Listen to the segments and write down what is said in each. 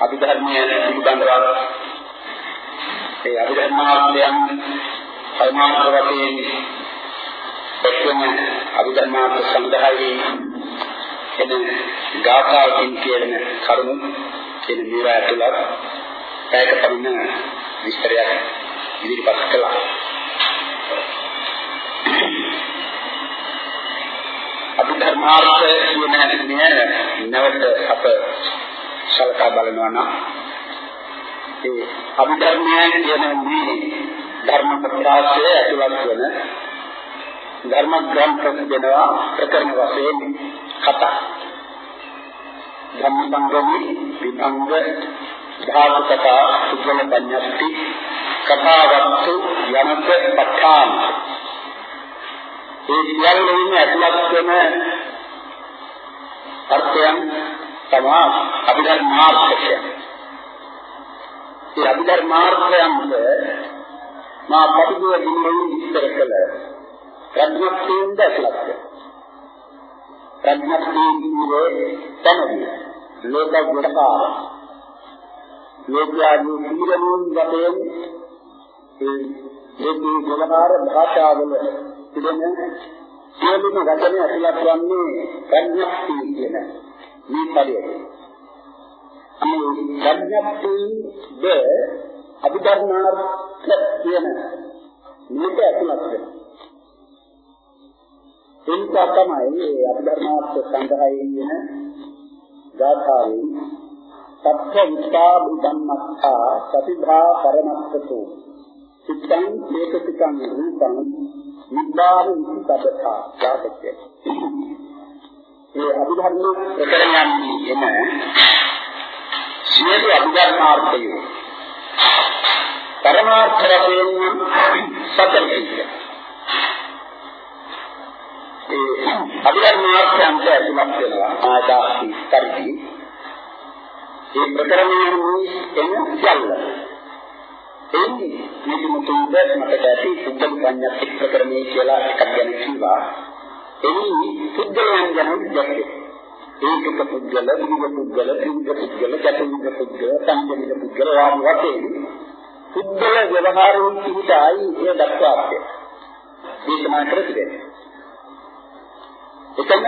අභිධර්මයේ පිළිබඳව ඒ අභිධර්මාර්ථයන් පරමාර්ථ වශයෙන් එක්වන අභිධර්මාර්ථ සංග්‍රහයේ එන ගාථාකින් කියන කරුණු කියන මේවා ඇතුළත් පැයක පමණ විස්තරයක් ඉදිරිපත් කළා. අභිධර්මාර්ථ කියන නැවත අප සලකා බලනවා නම් ඒ අභිධර්මයන් කියන මේ ධර්ම ප්‍රකාශය ඇතුළත් වන ධර්ම ග්‍රන්ථ දෙනවා ප්‍රකරණ වශයෙන් කතා. ධම්ම සංගමී විභංග ධාතු කතා සුද්ධම පඤ්ඤස්ති කතාවත්තු යනක පඨාන. ඒ සියල්ලෙම ඇතුළත් වෙන අර්ථයන් තමයි අභිධර්මාර්ථය. ඒ අභිධර්මාර්ථයන්ද මා පටිඝ දිනෙන් විස්තර කළ ප්‍රඥප්තියෙන්ද ඇතුළත් වෙනවා. ප්‍රඥප්තියේ තමයි ලෝක ගොඩකාර ලෝකයාගේ සීලමුන් වශයෙන් ඒ ලෝකී ගොඩකාර භාෂාවල තිබෙන සියලුම වචන ඇතුළත් වන්නේ ප්‍රඥප්තිය කියන මේ පදයේ. මේ ප්‍රඥප්තිය ද අභිධර්මාර්ථ කියන මේක ඇතුළත් වෙනවා. එනිසා තමයි මේ අභිධර්මාර්ථ සංග්‍රහයේ වෙන ගාථාවෙන් සත්‍ය විස්සා බුද්ධම්මස්සා සතිභා පරමස්සතෝ චිත්තං චේතසිකං රූපං නිබ්බාන විසබ්බතා යාතකේ ඒ අභිධර්ම ප්‍රකරණයන් එන සියලු අභිධර්මාර්ථය පරමාර්ථ වශයෙන් සතරයි ඒ අභිධර්මාර්ථයන්ට ඇතුළත් වෙනවා. ආදාසි පරිදි. ඒ ප්‍රකරණයන් එන සියල්ල එන්නේ මේක මුතුන්ද මතක ඇති සුද්ධ පඤ්ඤාති ප්‍රකරණේ කියලා එකක් ගැන කිව්වා. එනි සුද්ධයන් ගැන දැක්කේ ඒකක පුද්ගල, විවිධ පුද්ගල, ත්‍රිවිධ පුද්ගල, චතුර්විධ පුද්ගල, සංජනික පුද්ගල වාම වශයෙන් පුද්ගල ව්‍යවහාරයෙන් පිටයි ඒ දක්වාත්තේ. දේශනා කර තිබෙනවා. එතන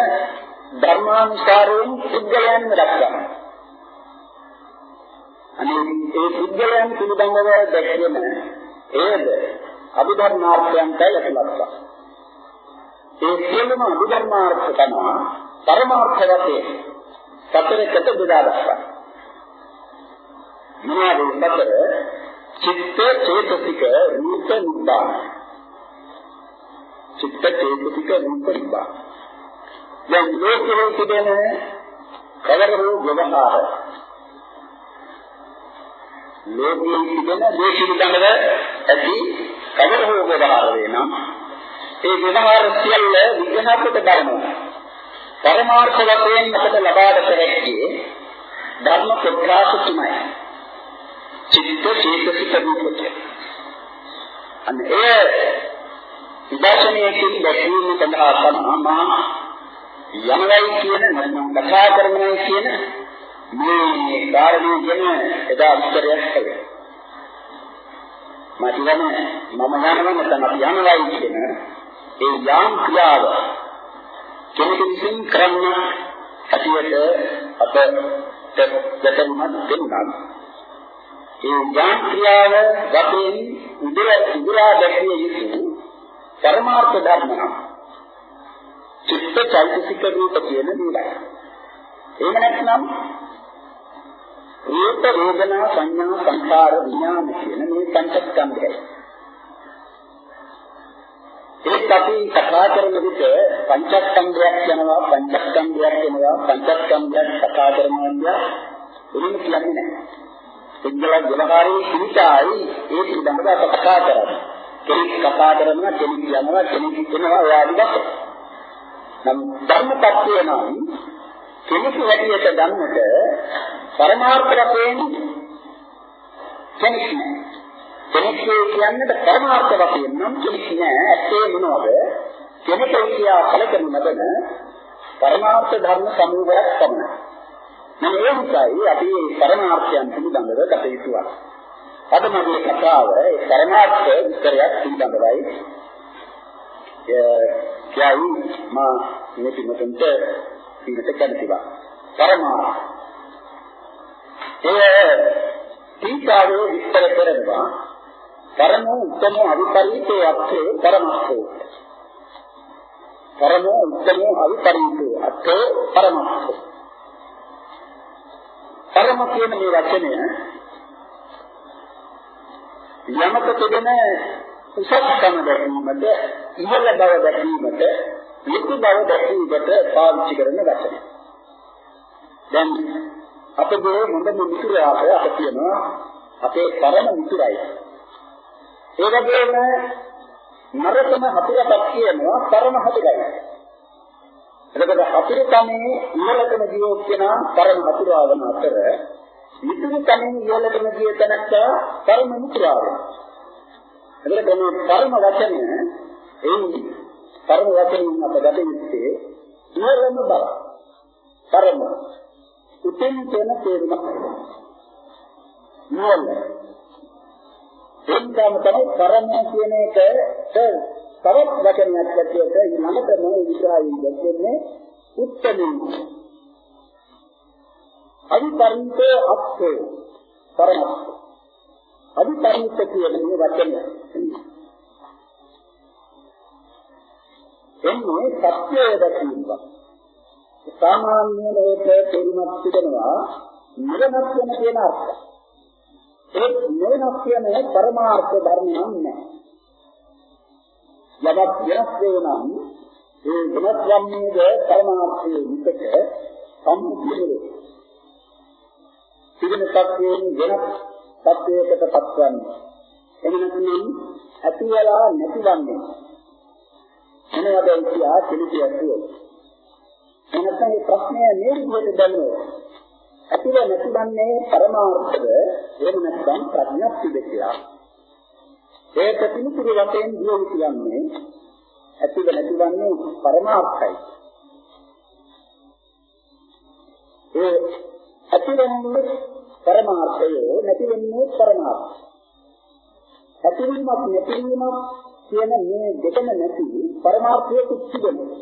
ධර්මානුසාරයෙන් පුද්ගලයන් දක්වනවා. අනේ ඒ පුද්ගලයන් පිළිබඳව දැක්වෙන ඒද අභිධර්මාර්ථයන්ට යටලක්වා. ඒ සියලුම අභිධර්මාර්ථ තමයි පරමාර්ථ වශයෙන් සතරකට බෙදා දක්වනවා. මොනවාද සතර? චිත්ත චේතසික රූප නිබ්බාන. චිත්ත චේතසික රූප නිබ්බාන. දැන් ලෝකයේ තිබෙන කවර වූ ව්‍යවහාර ලෝකයේ තිබෙන දේශික දඟල ඇති කවර වූ ව්‍යවහාර වෙනම් ඒ ව්‍යවහාර සියල්ල විග්‍රහකට බලනවා. පරමාර්ථ වශයෙන් අපට ලබාගත හැකි ධර්ම ප්‍රකාශ තුනයි චිත්ත චේතසික රූපය අන්න ඒ විදර්ශනයකින් දැක්වීම සඳහා තමයි මා යමවයි කියන නැත්නම් කතා කරනවා කියන මේ කාරණේ ගැන එදා විස්තරයක් කළා. මම කියන්නේ මම යනවා නැත්නම් අපි යමවයි කියන ඒ යාම් ක්‍රියාව කෙනෙකු විසින් කරන හැටියට අප දෙතමත් දෙන්නා ඒ යාම් ක්‍රියාව වශයෙන් උදර උදරා දැක්විය යුතු පරමාර්ථ ධර්ම නම් චිත්ත චෛතසික රූප කියන දේවල්. එහෙම නැත්නම් රූප වේදනා සංඥා සංකාර විඥාන කියන මේ පංචස්කන්ධයයි. ඒත් අපි කතා කරන විට පංචස්කන්ධයක් යනවා පංචස්කන්ධයක් වෙනවා පංචස්කන්ධයක් කතා කරනවා එහෙම කියන්නේ නැහැ. සිංහල ජනකාරී සිතායි ඒ පිළිබඳව අප කතා කරන්නේ. කෙනෙක් කතා කරනවා කෙනෙක් යනවා කෙනෙක් එනවා වාඩි වශයෙන්. නම් ධර්ම tattve නම් කෙනෙකු හැටියට ගන්නට පරමාර්ථ වශයෙන් කෙනෙක් නෑ. කෙනෙක් කියන්නට පරමාර්ථ වශයෙන් නම් කෙනෙක් නෑ. ඇත්තේ මොනවද? කෙනෙක් කියා කලකන මතන පරමාර්ථ ධර්ම සමූහයක් පමණයි. මම ඒ නිසායි අපි පරමාර්ථයන් පිළිබඳව ගත යුතුයි. අද මගේ කතාව ඒ පරමාර්ථ විස්තරයක් පිළිබඳවයි. එයයි මා මේ පිටුමට පිටට කැමතිවා. පරමාර්ථ. එය ටීකාවේ විස්තර කරනවා පරම උත්තම අවිපරිතේ අර්ථේ පරමස්සෝ. පරම උත්තම අවිපරිතේ අර්ථේ පරමස්සෝ. පරම කියන මේ වචනය යමක තිබෙන උසස්කම දැකීමට ඉහළ බව දැකීමට යුතු බව දැකීමට පාවිච්චි කරන වචනය. දැන් අපගේ හොඳ මිතුරාට අප කියනවා අපේ පරම මිතුරයි. ඒ වගේම නරකම හතුරටත් කියනවා පරම හතුරයි. එතකොට හතුරු කමේ ඉහළටම ගියොත් කෙනා පරම හතුරාවන අතර මිතුරු කමේ ඉහළටම ගිය තැනත්තා පරම මිතුරාවන. එතකොට මේ පරම වචනය එන්නේ පරම වචනින් අප ගත යුත්තේ ඉහළම බව. පරම උතුම් කියන තේරුමක්. නෝල. එන්නම් තමයි පරම කියන එකට තවත් වචනයක් ඇටියට ඊළඟටම විග්‍රහයෙන් දැක්වෙන්නේ උත්තමී. අවිපරිතෝ අත්ථෝ පරමස්ස. අවිපරිත කියන මේ වචනය. එන්නේ සත්‍යය දැකීමක්. සාමාන්‍ය ලෝකයේ තේරුමක් තිබෙනවා නිරමත් වෙන කියන අර්ථය. ඒ නිරමත් කියන්නේ පරමාර්ථ ධර්ම නෑ. යමක් වෙනස් වෙනම් ඒ වෙනස් වන්නේද පරමාර්ථයේ විකට සම්පූර්ණයි. තිබෙන සත්‍යයෙන් වෙනස් සත්‍යයකට පත්වන්නේ. එමණකින් ඇති වෙලා නැතිවන්නේ. එනවාද කියා පිළිතිය ඇතුළේ. එනකන් මේ ප්‍රශ්නය මේ විදිහට දැනුවොත් ඇතිව නැතිවන්නේ පරමාර්ථද එහෙම නැත්නම් ප්‍රඥප්තිද කියලා. ඒක පිළිතුරු වශයෙන් දියුණු කියන්නේ ඇතිව නැතිවන්නේ පරමාර්ථයි. ඒ ඇතිවෙන්නේ පරමාර්ථය නැතිවෙන්නේ පරමාර්ථය. ඇතිවීමක් නැතිවීමක් කියන මේ දෙකම නැති පරමාර්ථයේ කුච්චිදෙනවා.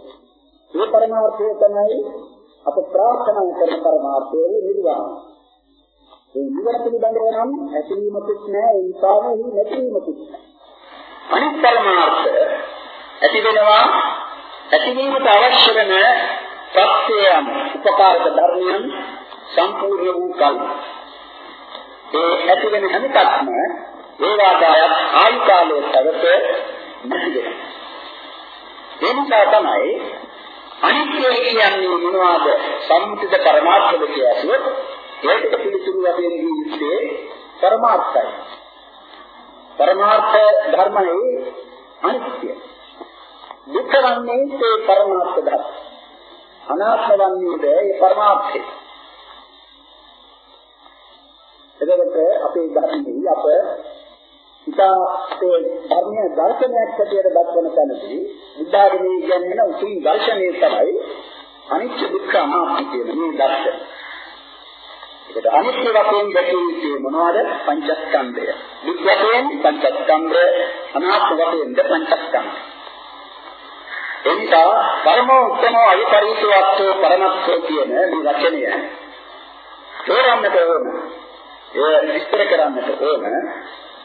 ඒ පරමාර්ථය තමයි අප ප්‍රාර්ථනා කරන පරමාර්ථය නිර්වාණය. ඒ නිවන පිළිබඳව නම් ඇතිවීමකුත් නැහැ ඒ නිසාම නැතිවීමකුත් නැහැ. අනිත් පරමාර්ථ ඇති වෙනවා ඇතිවීමට අවශ්‍ය වෙන ප්‍රත්‍යයන් උපකාරක ධර්මයන් සම්පූර්ණ වූ කල ඒ ඇති වෙන හැම එකක්ම ඒ වාදායක් ආයු කාලයේ තවත නැති වෙනවා. ඒ නිසා තමයි අනිත්‍ය කියන්නේ මොනවාද? සම්මුතිත පරමාර්ථද කියලා ඒකට පිළිතුරු වශයෙන් දීන්නේ පරමාර්ථයි. පරමාර්ථ ධර්මයේ අනිත්‍ය. දුක්ඛ වන්නේ ඒ පරමාර්ථ ධර්ම. අනාත්ම වන්නේද ඒ පරමාර්ථය. එතකොට අපේ ධර්මයේ අප ඉතා ඒ ධර්මයේ දර්ශනයක් හැටියට දක්වන තැනදී බුද්ධාගමේ කියන්නේ උතුම් දර්ශනය තමයි අනිත්‍ය දුක්ඛ අනාත්ම කියන මේ දර්ශනය. ඒකට අනිත්‍ය වශයෙන් දැකිය යුත්තේ මොනවද? පංචස්කන්ධය. දුක් වශයෙන් පංචස්කන්ධ, අනාත්ම වශයෙන් පංචස්කන්ධ. එනිසා පරමෝ උත්තමෝ අවිපරිසවත්ව පරමත්ව කියන මේ වචනය තෝරන්නට ඕන. ඒ විස්තර කරන්නට ඕන.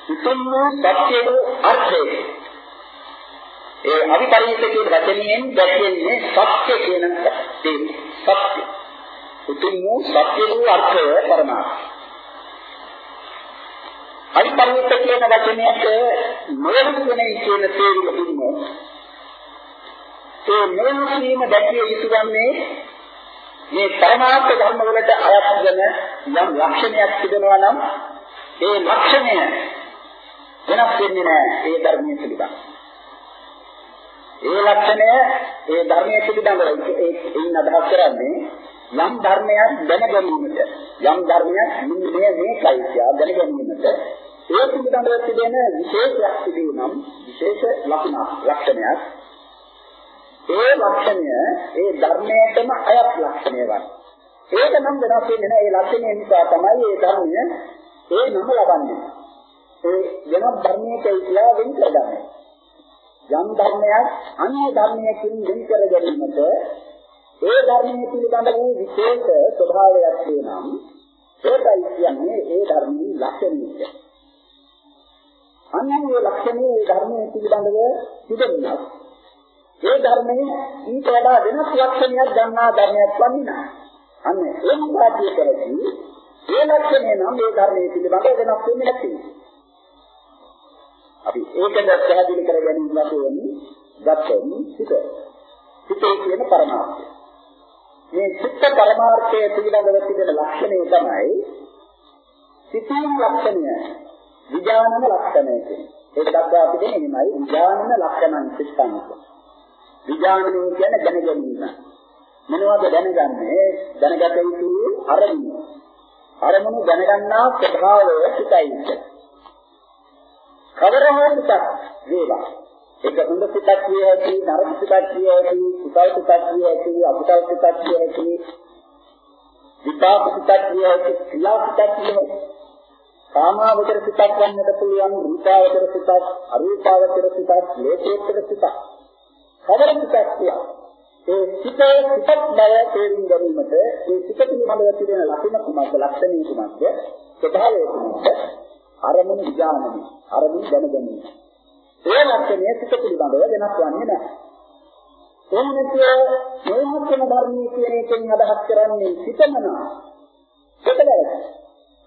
උතුම් වූ සත්‍ය වූ අර්ථය. ඒ අවිපරිස කියන වචනයෙන් දැක්වෙන්නේ සත්‍ය කියන දේ. සත්‍ය. උතුම් වූ සත්‍ය වූ අර්ථය පරමාර්ථය. අවිපරිස කියන වචනයට නොයෙකුනේ කියන තේරුම දුන්නොත් ඒ නොයෙකුනීම දැකිය යුතු වන්නේ මේ පරමාර්ථ ධර්ම වලට අයත් වෙන යම් ලක්ෂණයක් තිබෙනවා නම් ඒ ලක්ෂණය වෙනස් වෙන්නේ නැහැ ඒ ධර්මයේ පිළිබඳ. ඒ ලක්ෂණය ඒ ධර්මයේ පිළිබඳ ඒින් අදහස් කරන්නේ යම් ධර්මයක් දැනගැනීමට යම් ධර්මයක් නිමේ මේකයි කියලා දැනගැනීමට. ඒ පිළිබඳව තිබෙන විශේෂයක් තිබුණම් විශේෂ ලක්ෂණ ලක්ෂණයක්. ඒ ලක්ෂණය ඒ ධර්මයටම අයත් ලක්ෂණය වත් ඒක නම් වෙනස් වෙන්නේ නැහැ. ඒ ලක්ෂණය නිසා තමයි ඒ ධර්මය ඒ නම ලබන්නේ. ඒ වෙනත් ධර්මයක කියලා වෙන් කරගන්නේ. යම් ධර්මයක් අන්‍ය ධර්මයකින් වෙන් කර ගැනීමට ඒ ධර්මයේ පිළිබඳ වූ විශේෂ ස්වභාවයක් තියෙනම් ඒකයි කියන්නේ ඒ ධර්මයේ ලක්ෂණය. අන්නේ ලක්ෂණයේ ඒ ධර්මයේ පිළිබඳව තිබෙනවා. ඒ ධර්මයේ ඊට වඩා වෙනස් ලක්ෂණයක් ගන්නා ධර්මයක් වන්නේ නැහැ. අන්න ඒ මොකක්ද කරන්නේ? ඒ ලක්ෂණය නම් ඒ ධර්මයේ පිළිබඳව වෙනස් වෙන්නේ නැති. අපි ඒකද පැහැදිලි කර ගැනීම වශයෙන් ගත්තොත් සිත. සිතේ කියන පරමාර්ථය. මේ චිත්ත පරමාර්ථය පිළිබඳව තිබෙන ලක්ෂණය තමයි සිතේ ලක්ෂණය. විඥානන ලක්ෂණය කියන්නේ. ඒක දක්වා තිබෙන්නේ එහෙමයි විඥානන ලක්ෂණං සිත්තං. විඥානනය කියන්නේ දැන ගැනීම. මොනවද දැනගන්නේ? දැනගත යුතු අරමුණ. අරමුණු දැනගන්නා ස්වභාවය සිතයි. කවර හෝ සිතක් වේවා. ඒක හොඳ සිතක් විය හැකි, නරක සිතක් විය හැකි, කුසල සිතක් විය හැකි, අකුසල සිතක් විය හැකි, විපාක සිතක් විය හැකි, ක්‍රියා සිතක් විය හැකි. කාමාවචර සිතක් වන්නට පුළුවන්, රූපාවචර සිතක්, අරූපාවචර සිතක්, ලෝකෝත්තර සිතක්. කවර සිතක් කියලා ඒ සිතේ සිතක් බව තේරුම් ගැනීමට ඒ සිත පිළිබඳව තිබෙන ලක්ෂණ කුමක්ද ලක්ෂණීය කුමක්ද ස්වභාවය කුමක්ද අරමුණු විඥානයි අරමුණු දැනගැනීම ඒ ලක්ෂණය සිත පිළිබඳව වෙනස් වන්නේ නැහැ. එහෙම නැත්නම් මේ ධර්මයේ කියන එකෙන් අදහස් කරන්නේ සිතමනා සිතලයි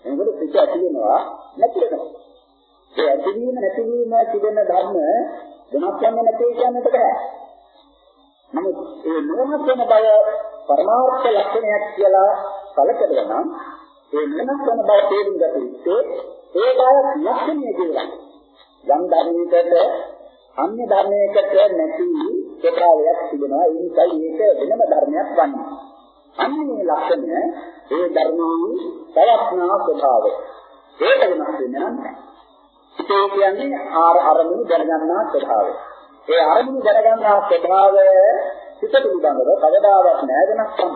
එතකොට සිත ඇතිවෙනවා නැති වෙනවා. ඒ ඇතිවීම නැතිවීම තිබෙන ධර්ම වෙනස් වන්නේ නැtei කියන්නට බෑ. නමුත් ඒ නොමස් වෙන බව පරමාර්ථ ලක්ෂණයක් කියලා කලකදලා නම් ඒ වෙනස් වෙන බව තේරුම් ගත යුත්තේ ඒ බව ලක්ෂණය කියලා. යම් ධර්මයකට අන්‍ය ධර්මයකට නැති ස්වභාවයක් තිබෙනවා ඒ නිසා ඒක වෙනම ධර්මයක් වන්නේ. අන්නේ ලක්ෂණය ඒ ධර්මයේ පවස්නා ස්වභාවය. ඒක වෙනස් වෙන්නේ නැහැ. ඒ කියන්නේ ආර අරමුණු දැනගන්නා ස්වභාවය. ඒ අරමුණු දැනගන්නා ස්වභාවය සිත පිළිබඳව කවදාවත් නෑ වෙනස් වම්.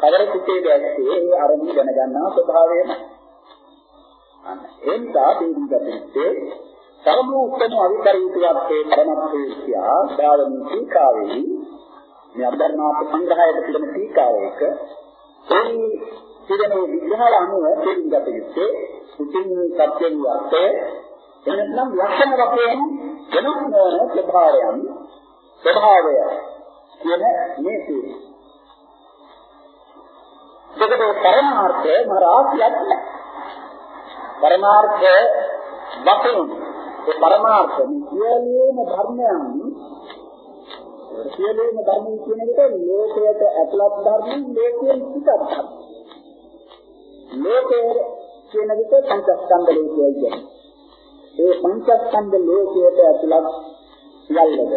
කවර සිතේ දැක්කේ ඒ අරමුණු දැනගන්නා ස්වභාවයම. අන්න එන්දා තේරුම් ගත්තේ සර්ව උත්තම අවිපරීතයත්තේ පරමත්ථේක්ෂා දාවනි ටීකාවේ මේ අභර්ණාප සංග්‍රහයට පිළිම ටීකාවයක ඒ පිළිම විග්‍රහය අනුව තේරුම් ගත යුත්තේ සුතින් සත්‍ය විවත්තේ එනනම් ලක්ෂණ වශයෙන් වෙනස් නොවන ස්වභාවයන් ස්වභාවය කියන මේ තේරුම. දෙකට පරමාර්ථය මරාසියක් නැහැ. පරමාර්ථ වශයෙන් ඒ පරමාර්ථ සියලුම ධර්මයන් සියලුම ධර්ම කියන එකට ලෝකයට ඇතුළත් ධර්ම ලෝකයෙන් පිටත් ධර්ම. ලෝකයේ කියන විට පංචස්කන්ධ ලෝකයයි කියන්නේ. ඒ පංචස්කන්ධ ලෝකයට ඇතුළත් සියල්ලද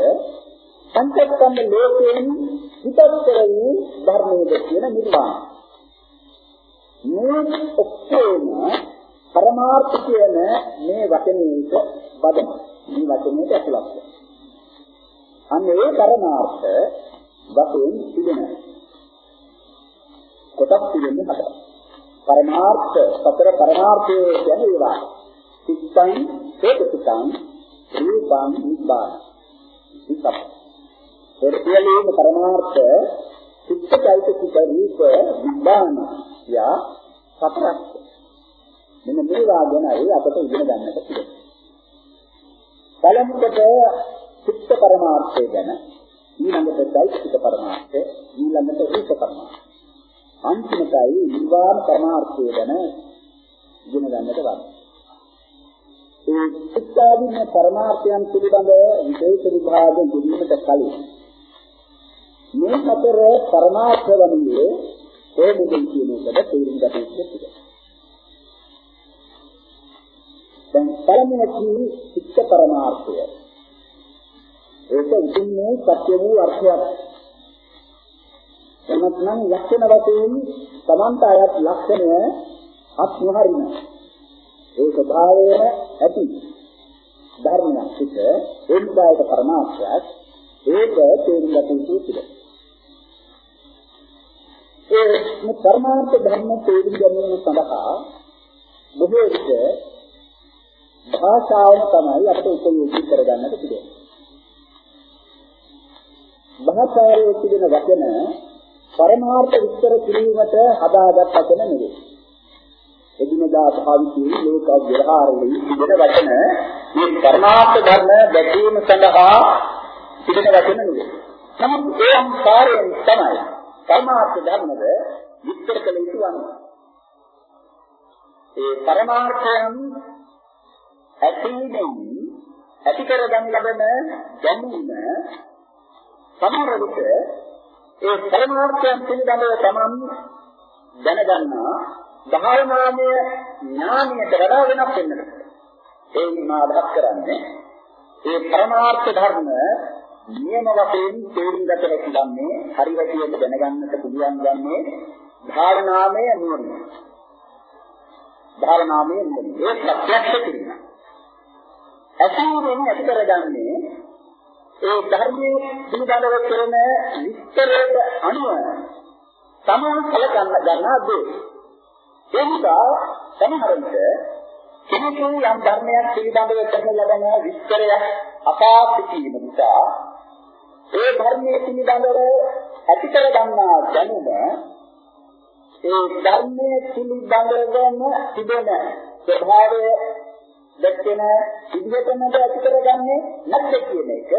පංචස්කන්ධ ලෝකයෙන් පිටස්තර වූ ධර්මයේද කියන නිර්වාණ. මේ ඔක්කොම පරමාර්ථ කියන මේ වචනයට බදන. මේ වචනයට ඇතුළත්. අන්න ඒ පරමාර්ථ වශයෙන් තිබෙන කොටස් තිබෙන්නේ හතරක්. පරමාර්ථ සතර පරමාර්ථය කියන්නේ ඒවා. සිත්තං හේතුසිතං රූපං නිබ්බාන සිතප ඒ සියලුම පරමාර්ථ සිත්තයිතික රූප නිබ්බාන යා සතරක් මෙන්න මේවා ගැනයි අපට ඉගෙන ගන්නට පුළුවන්. බලමුකට සිත්ත පරමාර්ථය ගැන ඊළඟට চৈতසික පරමාර්ථය ඊළඟට රූප පරමාර්ථය. අන්තිමටයි නිර්වාණ පරමාර්ථය ගැන ඉගෙන ගන්නට වඩා ඒ සිතාදීන පරමාර්ථයන් පිළිබඳ විශේෂ විභාග දෙන්නට කලින් මේ හතර පරමාර්ථ වන්නේ ඒ මුලින් කියන එකට තේරුම් ගත යුතුයි. දැන් පළමුව කී සිත් පරමාර්ථය. ඒක උතුම්නේ සත්‍ය වූ අර්ථයක්. එමත්නම් ලක්ෂණ වශයෙන් සමන්ත අයත් ලක්ෂණය අත්මහරිනවා. ඒ ස්වභාවයම ඇති ධර්මයක් පිට එන්දායක පරමාර්ථයක් ඒක තේරුම් ගත යුතු පිළ. ඒ පරමාර්ථ ධර්ම තේරුම් ගැනීම සඳහා බොහෝ විට භාෂාව තමයි අපිට උපයෝගී කරගන්නට තිබෙන්නේ. භාෂාවේ තිබෙන වචන පරමාර්ථ විස්තර කිරීමට හදාගත් වචන නෙවෙයි. එදිනදා භාවිතයේ ලෝක ව්‍යවහාරයේ තිබෙන වචන මේ පරමාර්ථ ධර්ම දැකීම සඳහා තිබෙන වචන නෙවෙයි. නමුත් ඒ අංකාරයෙන් තමයි පරමාර්ථ ධර්මද විස්තර කළ යුතු වන්නේ. ඒ පරමාර්ථයන් ඇතිවෙමින් ඇති කරගන්න ලබන දැනීම සමහර විට ඒ පරමාර්ථයන් පිළිබඳව තමන් දැනගන්නා භාවනාමය ඥානයට වඩා වෙනස් වෙනවා. ඒ මාදහත් කරන්නේ ඒ පරමාර්ථ ධර්ම නියම වශයෙන් තේරුම් ගත හැකියන්නේ හරි හැටියට දැනගන්නට පුළුවන් යන්නේ භාවනාමය නුවණ. භාවනාමය නුවණ. ඒ ප්‍රත්‍යක්ෂ කිරීම. අසීරෙන් ඇති කරගන්නේ ඒ ධර්මයේ පිළිබඳව කරන විස්තරයට අනුව සමාන කලකන්න ගන්නා දේ. ඒ නිසා සමහර විට කෙනෙකු යම් ධර්මයක් පිළිබඳව කරන ලබන විස්තරයක් අපා සිටීම නිසා ඒ ධර්මයේ පිළිබඳව ඇති කර ගන්නා දැනුම ඒ ධර්මයේ පිළිබඳවම තිබෙන ස්වභාවය දැක්කෙන විදිහටම ඇති කරගන්නේ නැද්ද කියන එක.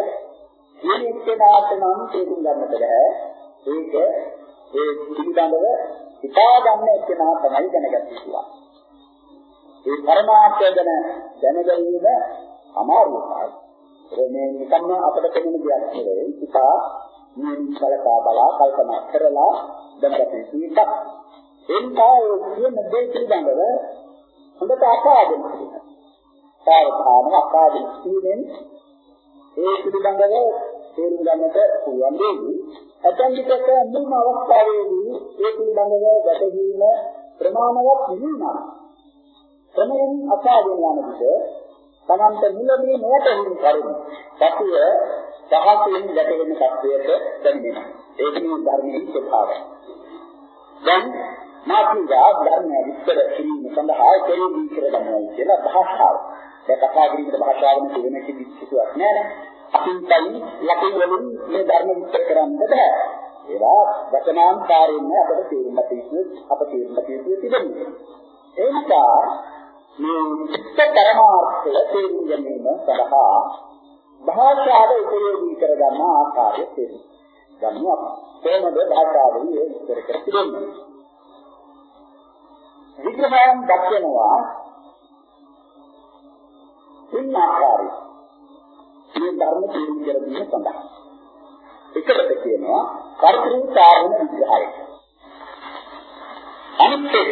නිමිත්තනාට නම් තේරුම් ගන්නට බෑ. ඒක ඒ පිළිබඳව හිතා ගන්න එක්කනා තමයි දැනගන්න පුළුවන් ඒ පරමාර්ථය ගැන දැනගැනීම අමාරු එකයි මේ නිකම්ම අපිට පෙනෙන දෙයක් නෙවෙයි. හිතා මේ කලකා බලා කල්පනා කරලා දැනගන්න තියෙනවා එන්ටා ඒ කියන දේ පිළිබඳව හොඳට අපාදින කියනවා සාවධාන අපාදින කියන්නේ ඒ පිළිබඳව තේරුම් ගන්නට පුළුවන් දෙවි. ඇතැම් විටක මුල්ම අවස්ථාවේදී ඒ පිළිබඳව වැටහීම ප්‍රමාණවත් නෙවෙයි. ක්‍රමයෙන් අසාගෙන යන විට තමන්ට මුලදී නොවැටහීම කරුණු. සතිය සහසින් ගැටෙන තත්වයට දැනෙනවා. ඒක මේ ධර්මයේ ස්වභාවය. දැන් මාත්‍රිකා ධර්ම විස්තර කිරීම සඳහා කෙරෙහි කරගන්නවා කියලා භාෂාව. දැන් කතා කිරීමේ භාෂාවෙන් කියන කිසිවක් නෑ. අකින්තයි ලකින් වලින් මේ ධර්ම විස්තර කරන්න බෑ. ඒවා වචනාන්තරයෙන් අපිට තේරුම් ගන්න අප තේරුම් ගන්න තිබෙනවා. ඒ නිසා මේ චිත්ත පරමාර්ථය තේරුම් ගැනීම සඳහා භාෂාව උපයෝගී කරගන්න ආකාරය තේරුම් ගන්න අප. කොහොමද භාෂාවෙන් ඒ විස්තර කර තිබෙන්නේ? විග්‍රහයන් දක්වනවා තුන් ආකාරයි. මේ ධර්ම තේරුම් ගැනීම සඳහා. එකට කියනවා කර්තෘ කාරණ විග්‍රහය. අනිත් එක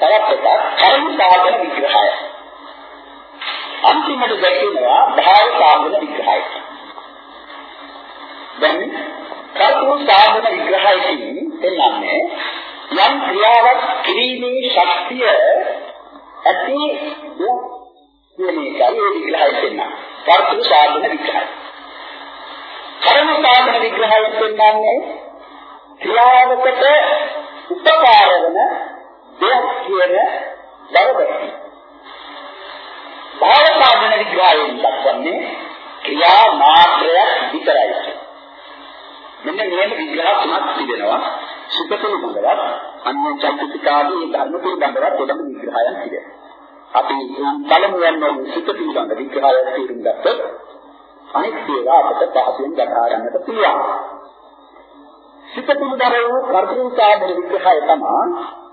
තවත් එකක් කර්ම සාධන විග්‍රහය. අන්තිමට දැක්වෙනවා භාව සාධන විග්‍රහය. දැන් කර්තෘ සාධන විග්‍රහයකින් එන්නන්නේ යම් ක්‍රියාවක් කිරීමේ ශක්තිය ඇති කියන එකයි ඒ විග්‍රහය දෙන්නා. කර්තෘ සාධන විග්‍රහය. කර්ම සාධන විග්‍රහය දෙන්නන්නේ ක්‍රියාවකට උපකාර වන දෙයක් කියන බවද. භාව සාධන විග්‍රහයෙන් දක්වන්නේ ක්‍රියා මාත්‍රයක් විතරයි. මෙන්න මේ විග්‍රහ තුනක් තිබෙනවා. සුඛ පිළිබඳවත් අන්‍ය චෛතසිකාදී ධර්ම පිළිබඳවත් පොඩි විග්‍රහයක් තිබෙනවා. අපි පළමුවෙන්ම සුඛ පිළිබඳ විග්‍රහය තේරුම් ගත්තොත් අනිත් ඒවා අපිට පහසුවෙන් ගණනා ගන්නට පුළුවන්. සුඛ පිළිබඳ වූ කර්තෘකාදර විග්‍රහය තමයි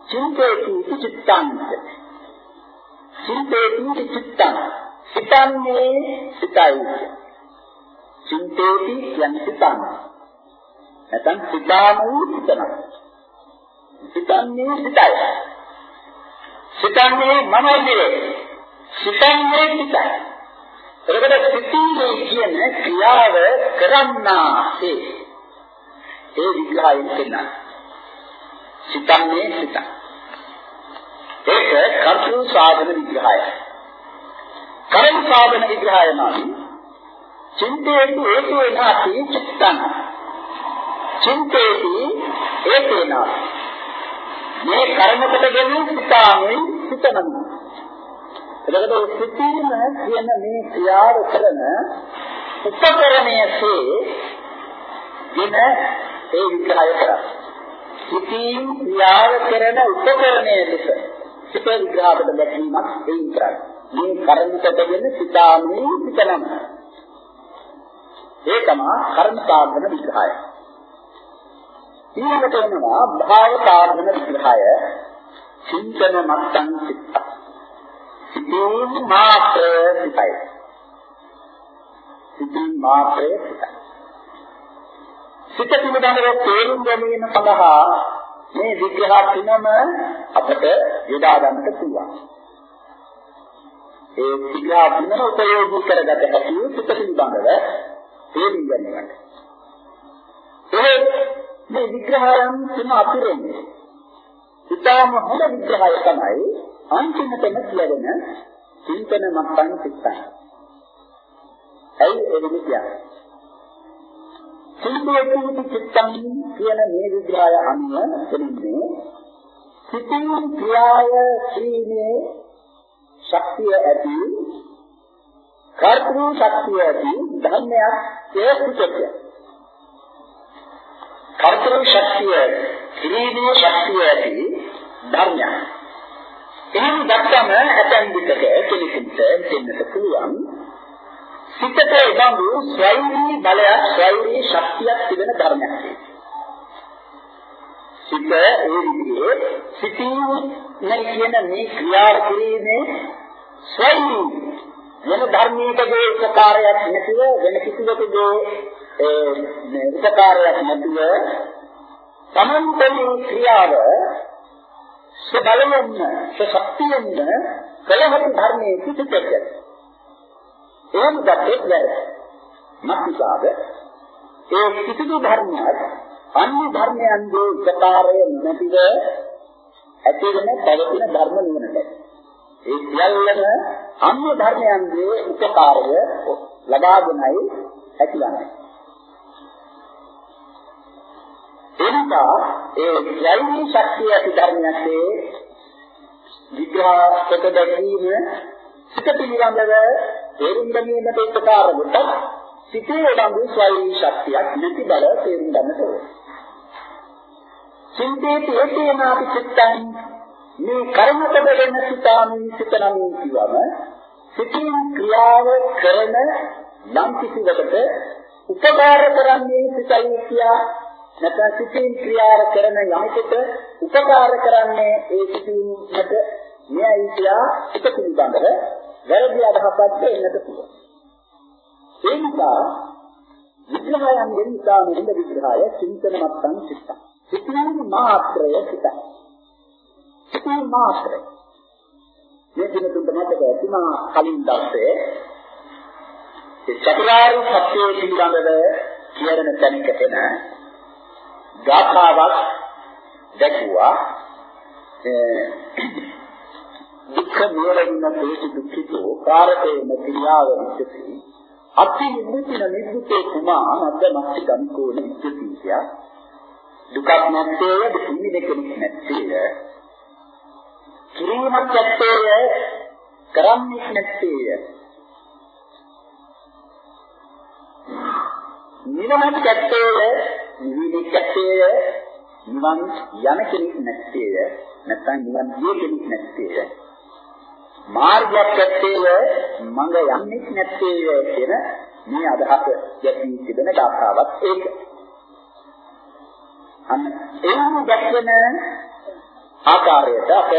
චින්තේති චිත්තං. චින්තේති චිත්තං. සිතන්නේ සිතයි. චින්තේති කියන්නේ සිතන්නේ නැත්නම් සිතාමු සිතන. සිතන්නේ සිතයි. සිතන්නේ මනෝමය. සිතන්නේ සිතයි. එතකොට සිතීමේ කියන ක්‍රියාව කරන්නා ඒ ඒ විග්‍රහයෙන් කියනවා. සිතන්නේ සිතයි. ඒක කර්තෘ සාධන විග්‍රහය. කර්ම සාධන විග්‍රහය නම් චින්තේතු ඒකේනාති චිත්තං චින්තේති ඒකේන මේ කර්ම කොටගෙන සිතාමයි සිතනම. එතකොට සිතීම කියන මේ ක්‍රියාව කරන උපකරණයසේ දින ඒ විග්‍රහය කරා. සිතීම ක්‍රියාව කරන උපකරණය ලෙස සිත විග්‍රහකට දැක්වීමක් ඒ විතරයි. මේ කර්ම කොටගෙන සිතාමයි සිතනම. ඒ තමයි කර්ම සාධන විග්‍රහය. ඊළඟට එනවා භාව සාධන විග්‍රහය. චින්තන මත්තං චිත්ත. සිතින් මාත්‍ර සිතයි. සිතින් මාත්‍ර සිතයි. සිත පිළිබඳව තේරුම් ගැනීම සඳහා මේ විග්‍රහ තුනම අපට යොදා ගන්නට පුළුවන්. ඒ විග්‍රහ තුනම උපයෝගී කරගත හැකි සිත පිළිබඳව තේරුම් ගැනීමට. ඒ මේ විග්‍රහයන් තුන අතුරෙන් ඉතාම හොඳ විග්‍රහය තමයි අන්තිමටම කියවෙන චින්තන මත්තන් සිත්තයි. ඇයි එවැනි කියන්නේ? සිතේති චිත්තං කියන මේ විග්‍රහය අනුව දෙන්නේ සිතින් ක්‍රියාව ශ්‍රීමේ ශක්තිය ඇති කර්තෘ ශක්තිය ඇති ධර්මයක් ඒ සිතේ කර්තෘ ශක්තිය ශ්‍රීමේ ශක්තිය ඇති ධර්මයක්. එහෙනම් දැක්කම ඇතැම් විටක කෙනෙකුට දෙන්නට පුළුවන් සිතට එබඳු ස්වෛරී බලයක් ස්වෛරී ශක්තියක් තිබෙන ධර්මයක් සිත ඒ විදිහේ සිතින් නැ කියන මේ ක්‍රියා කිරීමේ ස්වෛරී වෙන ධර්මයකගේ උපකාරයක් නැතිව වෙන කිසිවකගේ ඒ මේ උපකාරයක් නැතිව තමන්ගේ ක්‍රියාව සබලයෙන් සශක්තියෙන් කලහත් ධර්මයේ පිටකද එහෙම දැක්කේ වැරද මක්නිසාද ඒ කිසිදු ධර්මයක් අන්‍ය ධර්මයන්ගේ උපකාරය නැතිව ඇතිවෙන පැවතින ධර්ම නුවණට. ඒ සියල්ලම අන්‍ය ධර්මයන්ගේ උපකාරය ලබාගෙනයි ඇතිවන්නේ එනිසා ඒ යයිනි ශක්තිය ඇති ධර්මයන්ගේ විග්‍රහ කොට දැකීම සිත පිළිබඳව තේරුම් ගැනීමට උපකාර කොට සිතේ උඩඟු ස්වයං ශක්තියක් නැති බව තේරුම් ගන්නට ඕනේ. සිතේ තේතේනාපි චිත්තං මේ කර්මකට වෙන සිතාමින් සිතනමින් කියවම සිතින් ක්‍රියාව කරන යම් කිසිවකට උපකාර කරන්නේ සිතයි කියා නැත්නම් සිතින් ක්‍රියාව කරන යමකට උපකාර කරන්නේ ඒ සිතින්කට මෙයයි කියා එක පිළිබඳව වැරදි අදහසක් දෙන්නට පුළුවන්. ඒ නිසා විග්‍රහයන්ගෙන් ඉතා නිරඳ විග්‍රහය චින්තන මත්තන් සිත. සිතින් මාත්‍රය සිත. සිතින් මාත්‍රය. මේ දින තුනට මතක ඇතිමා කලින් දවසේ ඒ චතුරාර්ය සත්‍ය පිළිබඳව කියන තැනක එන ගාථාවක් දැක්ුවා. දුක්ඛ නිරෝධන තේසි දුක්ඛිතෝ කාරකේන ක්‍රියාව විච්ඡති අති නිමුතින නිබ්බුතේ කුමා මද්ද මක්ති ගම්කෝ නිච්චති කිය. දුකක් නැත්තේ දුකින් කෙනෙක් නැත්තේ කිරීමක් නැත්තේ කරන්නේ නැත්තේ නිවනක් නැත්තේ නිවිලක් නැත්තේ නිවන් යන කෙනෙක් නැත්තේ නැත්නම් නිවන් ගිය කෙනෙක් නැත්තේ මාර්ගයක් නැත්තේ මඟ යන්නේ නැත්තේ කියන මේ අදහස යටි තිබෙන දාතාවක් ඒක. අන්න එනම් දැක්වෙන ආකාරයට අප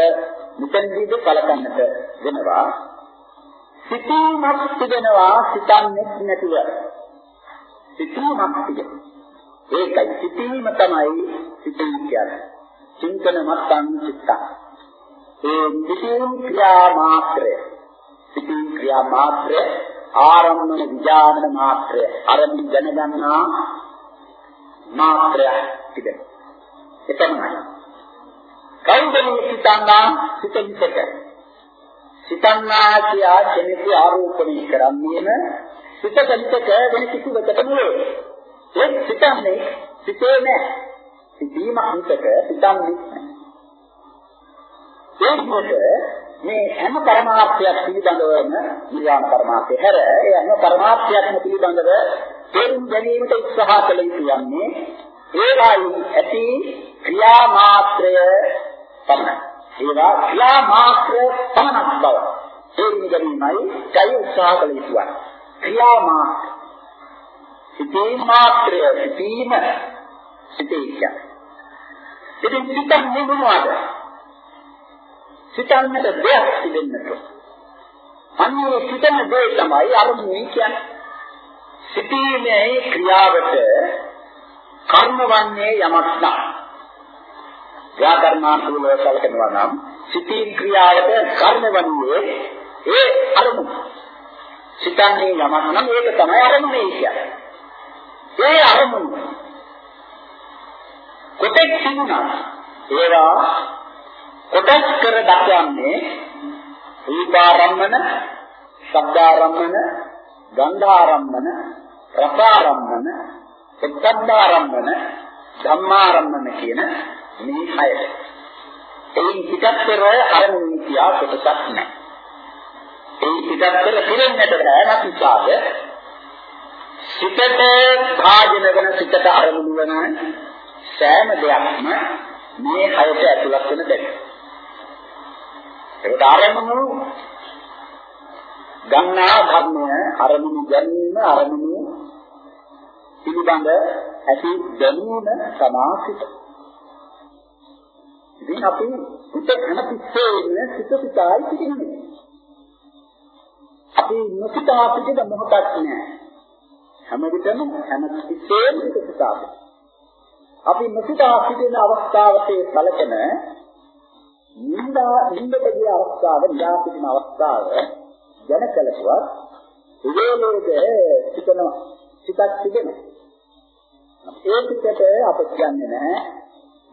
මෙතනදීද කලකන්නට වෙනවා. සිතීමක් තිබෙනවා සිතන්නේ නැතුව. සිතීමක් තිබෙනවා. ඒකයි සිතීම තමයි සිතීම කියන්නේ. චින්තන මත්තං චිත්තං. ඒ සිතින් ක්‍රියා මාත්‍රය. සිතින් ක්‍රියා මාත්‍රය ආරම්භන විඥාන මාත්‍රය. අරමුණ දැනගන්නා මාත්‍රය තිබෙන එතනයි කවුරුන් සිතන්නා සිතින්සක සිතන්නා කියා කෙනෙකු ආරෝපණය කරන්නේම සිත කලිතක වෙන කිසිවකට නෙවෙයි. ඒ සිතන්නේ සිතේ නැහැ සිතීමක් හිතක සිතන්නේ නැහැ ඒ විදිහට මේ හැම පරමාර්ථයක් පිළිබඳවම නිර්වාණ පරමාර්ථය හැර. ඒ හැම පරමාර්ථයක්ම පිළිබඳව තේරුම් ගැනීමට උත්සාහ කළ යුතු යන්නේ ඒවායින් ඇති ක්‍රියා මාත්‍රය පමණයි. ඒවා ක්‍රියා මාත්‍ර පමණක් බව තේරුම් ගැනීමයි කයි උත්සාහ කළ යුතුයි. ක්‍රියා මාත්‍ර සිතේ මාත්‍රය සිටීම සිතේ කියන්නේ. ඉතින් සිතන්නේ මොනවද? සිතන්නට දෙයක් තිබෙන්නට. අන්නේ සිතන දේ තමයි අරමුණ කියන්නේ. සිටීමේ ක්‍රියාවට කර්ම වන්නේ යමක් නැහැ. ව්‍යාකරණානුකූලව සැලකනවා නම් සිතීම් ක්‍රියාවට කර්ම වන්නේ ඒ අරමුණ. සිතන්නේ යමක් නම් ඒක තමයි අරමුණේ කියන්නේ. ඒ අරමුණ කොටෙක් තිබුණා ඒවා කොටස් කර දක්වන්නේ රූපාරම්මන, ශබ්දාරම්මන, ගන්ධාරම්මන, රසාරම්මන, එක්කද්දාරම්මන, ධම්මාරම්මන කියන මේ හයට. එයින් පිටත්තර අරමුණු කියා කොටසක් නැහැ. ඒ පිටත්තර පිරෙන්නට බෑ නැතිසාද සිතට භාජන වෙන සිතට අරමුණු වෙන සෑම දෙයක්ම මේ හයට ඇතුළත් වෙන දෙයක්. ඒකට අරමුණු ගන්නා ධර්මය අරමුණු ගැනීම අරමුණු පිළිබඳ ඇති දැනීම සමාසිත. ඉතින් අපි සිත කන පිටේ ඉන්න සිත පිටායි පිටින්නේ. අපි නොසිතා පිටිද මොහොතක් නෑ. හැම විටම හැම තිස්සෙම සිත පිටායි. අපි නොසිතා පිටින අවස්ථාවතේ සැලකෙන නින්දා නින්දට ගිය අවස්ථාව නිදා සිටින අවස්ථාව ගැන කලකුවත් ඉවේලේද සිතන සිතක් තිබෙනවා. ඒ සිතට අප කියන්නේ නැහැ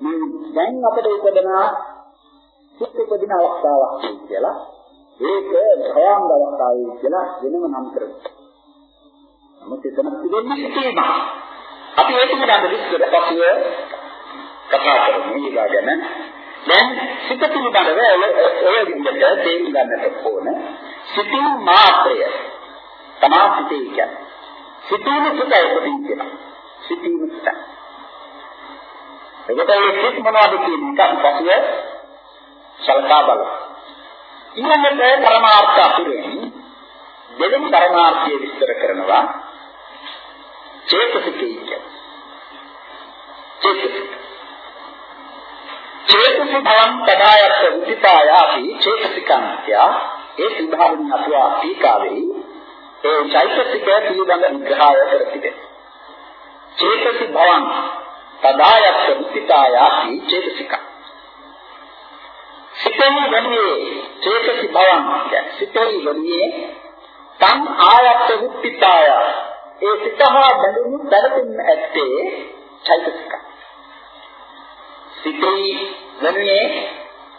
මේ දැන් අපිට උපදන සිත් උපදින අවස්ථාවක් කියලා. ඒක භයානක අවස්ථාවක් කියලා වෙනම නම් කරනවා. නමුත් එතන තිබෙන්නේ සිතේම. අපි ඒක පිළිබඳව විස්තර පසුව කතා කරමු ඊළඟට. දැන් සිත පිළිබඳව ඔය විදිහට තේරුම් ගන්නට ඕන. සිතින් මාත්‍රය තමා සිතේ කියන්නේ. සිතීම සිතයි උපදින් කියනවා. සිතීම සිතයි. එතකොට මේ සිත් මොනවද කියන එක පසුව සල්කා බලමු. ඊළඟට පරමාර්ථ අතුරෙන් දෙවෙනි පරමාර්ථය විස්තර කරනවා චේතසිකේ කියන්නේ. චේතසික චේතසි භවං තදායත් උදිතාය අපි චේතසිකංත්‍ය ඒ සිද්ධාවෙන් අපුවා ටීකාවේ ඒ චෛතසික පිළිබඳ විග්‍රහය කර තිබේ. චේතසි භවං තදායත් උදිතාය අපි චේතසිකං සිතේ වන්නේ චේතසි භවං කියන්නේ සිතේ වන්නේ තං ආයත් උදිතාය ඒ සිතහා බඳුනු දරපින් ඇත්තේ චෛතසිකං සිතේ වන්නේ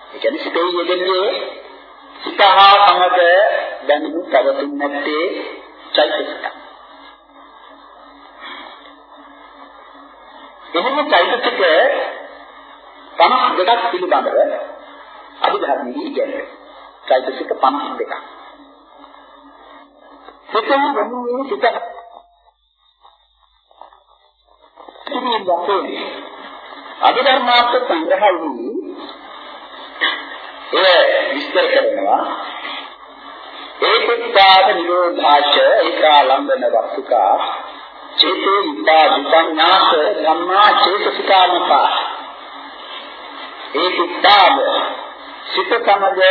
ඒ කියන්නේ සිතේ යෙදෙන්නේ සිතහා සමග දැනුම් පැවතුම් නැත්තේ චෛතසික. එහෙම චෛතසික 52ක් පිළිබඳව අභිධර්මයේ කියන්නේ. චෛතසික 52ක්. සිතේ වන්නේ සිත ඉතින් අභිධර්මාර්ථ සංග්‍රහයේදී එය විස්තර කරනවා. ඒකත්තාද නිරෝධාච ඒකාලම්බන වස්තුකා චේතෝ විපා විපඤ්ඤාස ධම්මා චේතසිකාමතා. ඒකත්තාද සිත සමග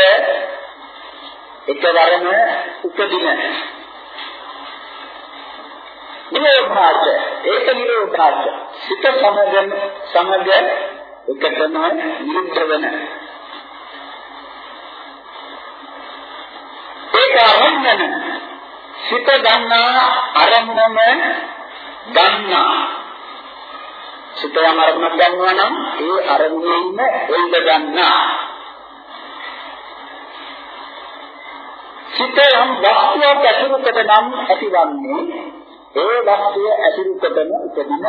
එකවරම උපදින. නිරෝධාච ඒක නිරෝධාච සිත සමග සමග එකතම නිරුද්ධ වෙන. ඒක අරමුණ සිත ගන්නා අරමුණම ගන්නා. සිත යම් අරමුණක් ගන්නවා නම් ඒ අරමුණෙන්ම එල්ල ගන්නා. සිත යම් වස්තුවක් ඇසුරු කොට නම් ඇතිවන්නේ ඒ වස්තුව ඇසුරු කොටම උපදින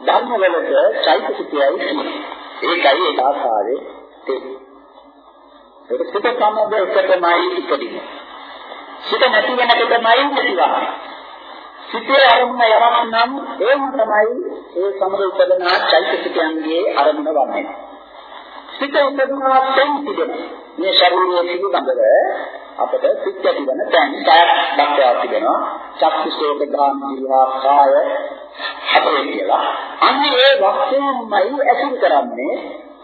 ධර්මවලට චෛතසිකයයි තියෙන්නේ. ඒකයි ඒ ආකාරයේ ඒක සිත සමග එකටමයි ඉපදින්නේ. සිත නැති වෙනකොටමයි නැතිවන්නේ. සිතේ අරමුණ යමක් නම් ඒම තමයි ඒ සමග උපදන චෛතසිකයන්ගේ අරමුණ වන්නේ. සිත උපදනා තෙන් තිබෙන මේ ශරීරයේ පිළිබඳව අපට සිත් ඇතිවන තැන් කායක් දක්වා තිබෙනවා. චක්කුසෝත ගාම දිවා කාය හතරේ කියලා. අන්න ඒ වස්තුන්මයි ඇසුරු කරන්නේ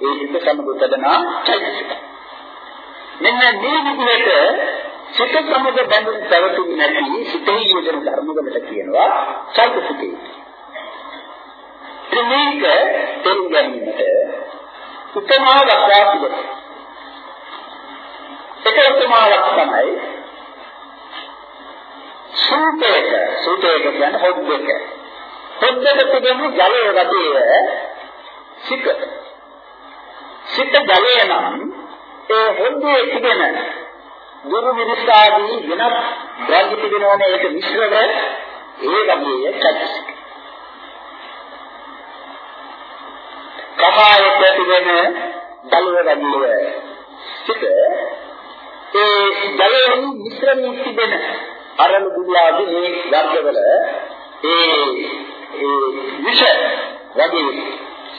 ඒ සිත සමග උපදන චෛතසික. මෙන්න මේ විදිහට සිත සමග බැඳුම් පැවතුනේ නැති සිතේ යෙදෙන ධර්මවලට කියනවා චෛතසිකේ. මේක තේරුම් ගැනීමට උපමාවක් වාසිද. එක උපමාවක් තමයි සූතේක සූතේක කියන්නේ හොද්දක. හොද්දක තිබෙන ජලයේ වගේ සිත. සිත ජලය නම් ඒ හොද්දේ තිබෙන දුරු මිනිස්සාදී වෙනත් ද්‍රව්‍ය තිබෙනවනේ ඒක මිශ්‍රව ඒ වගේ චෛතසික. කපායට තිබෙන බලව වගේ සිත ඒ ජලයෙන් මිශ්‍ර වී තිබෙන අරණු දුලාදී මේ වර්ගවල ඒ ඒ විෂ වගේ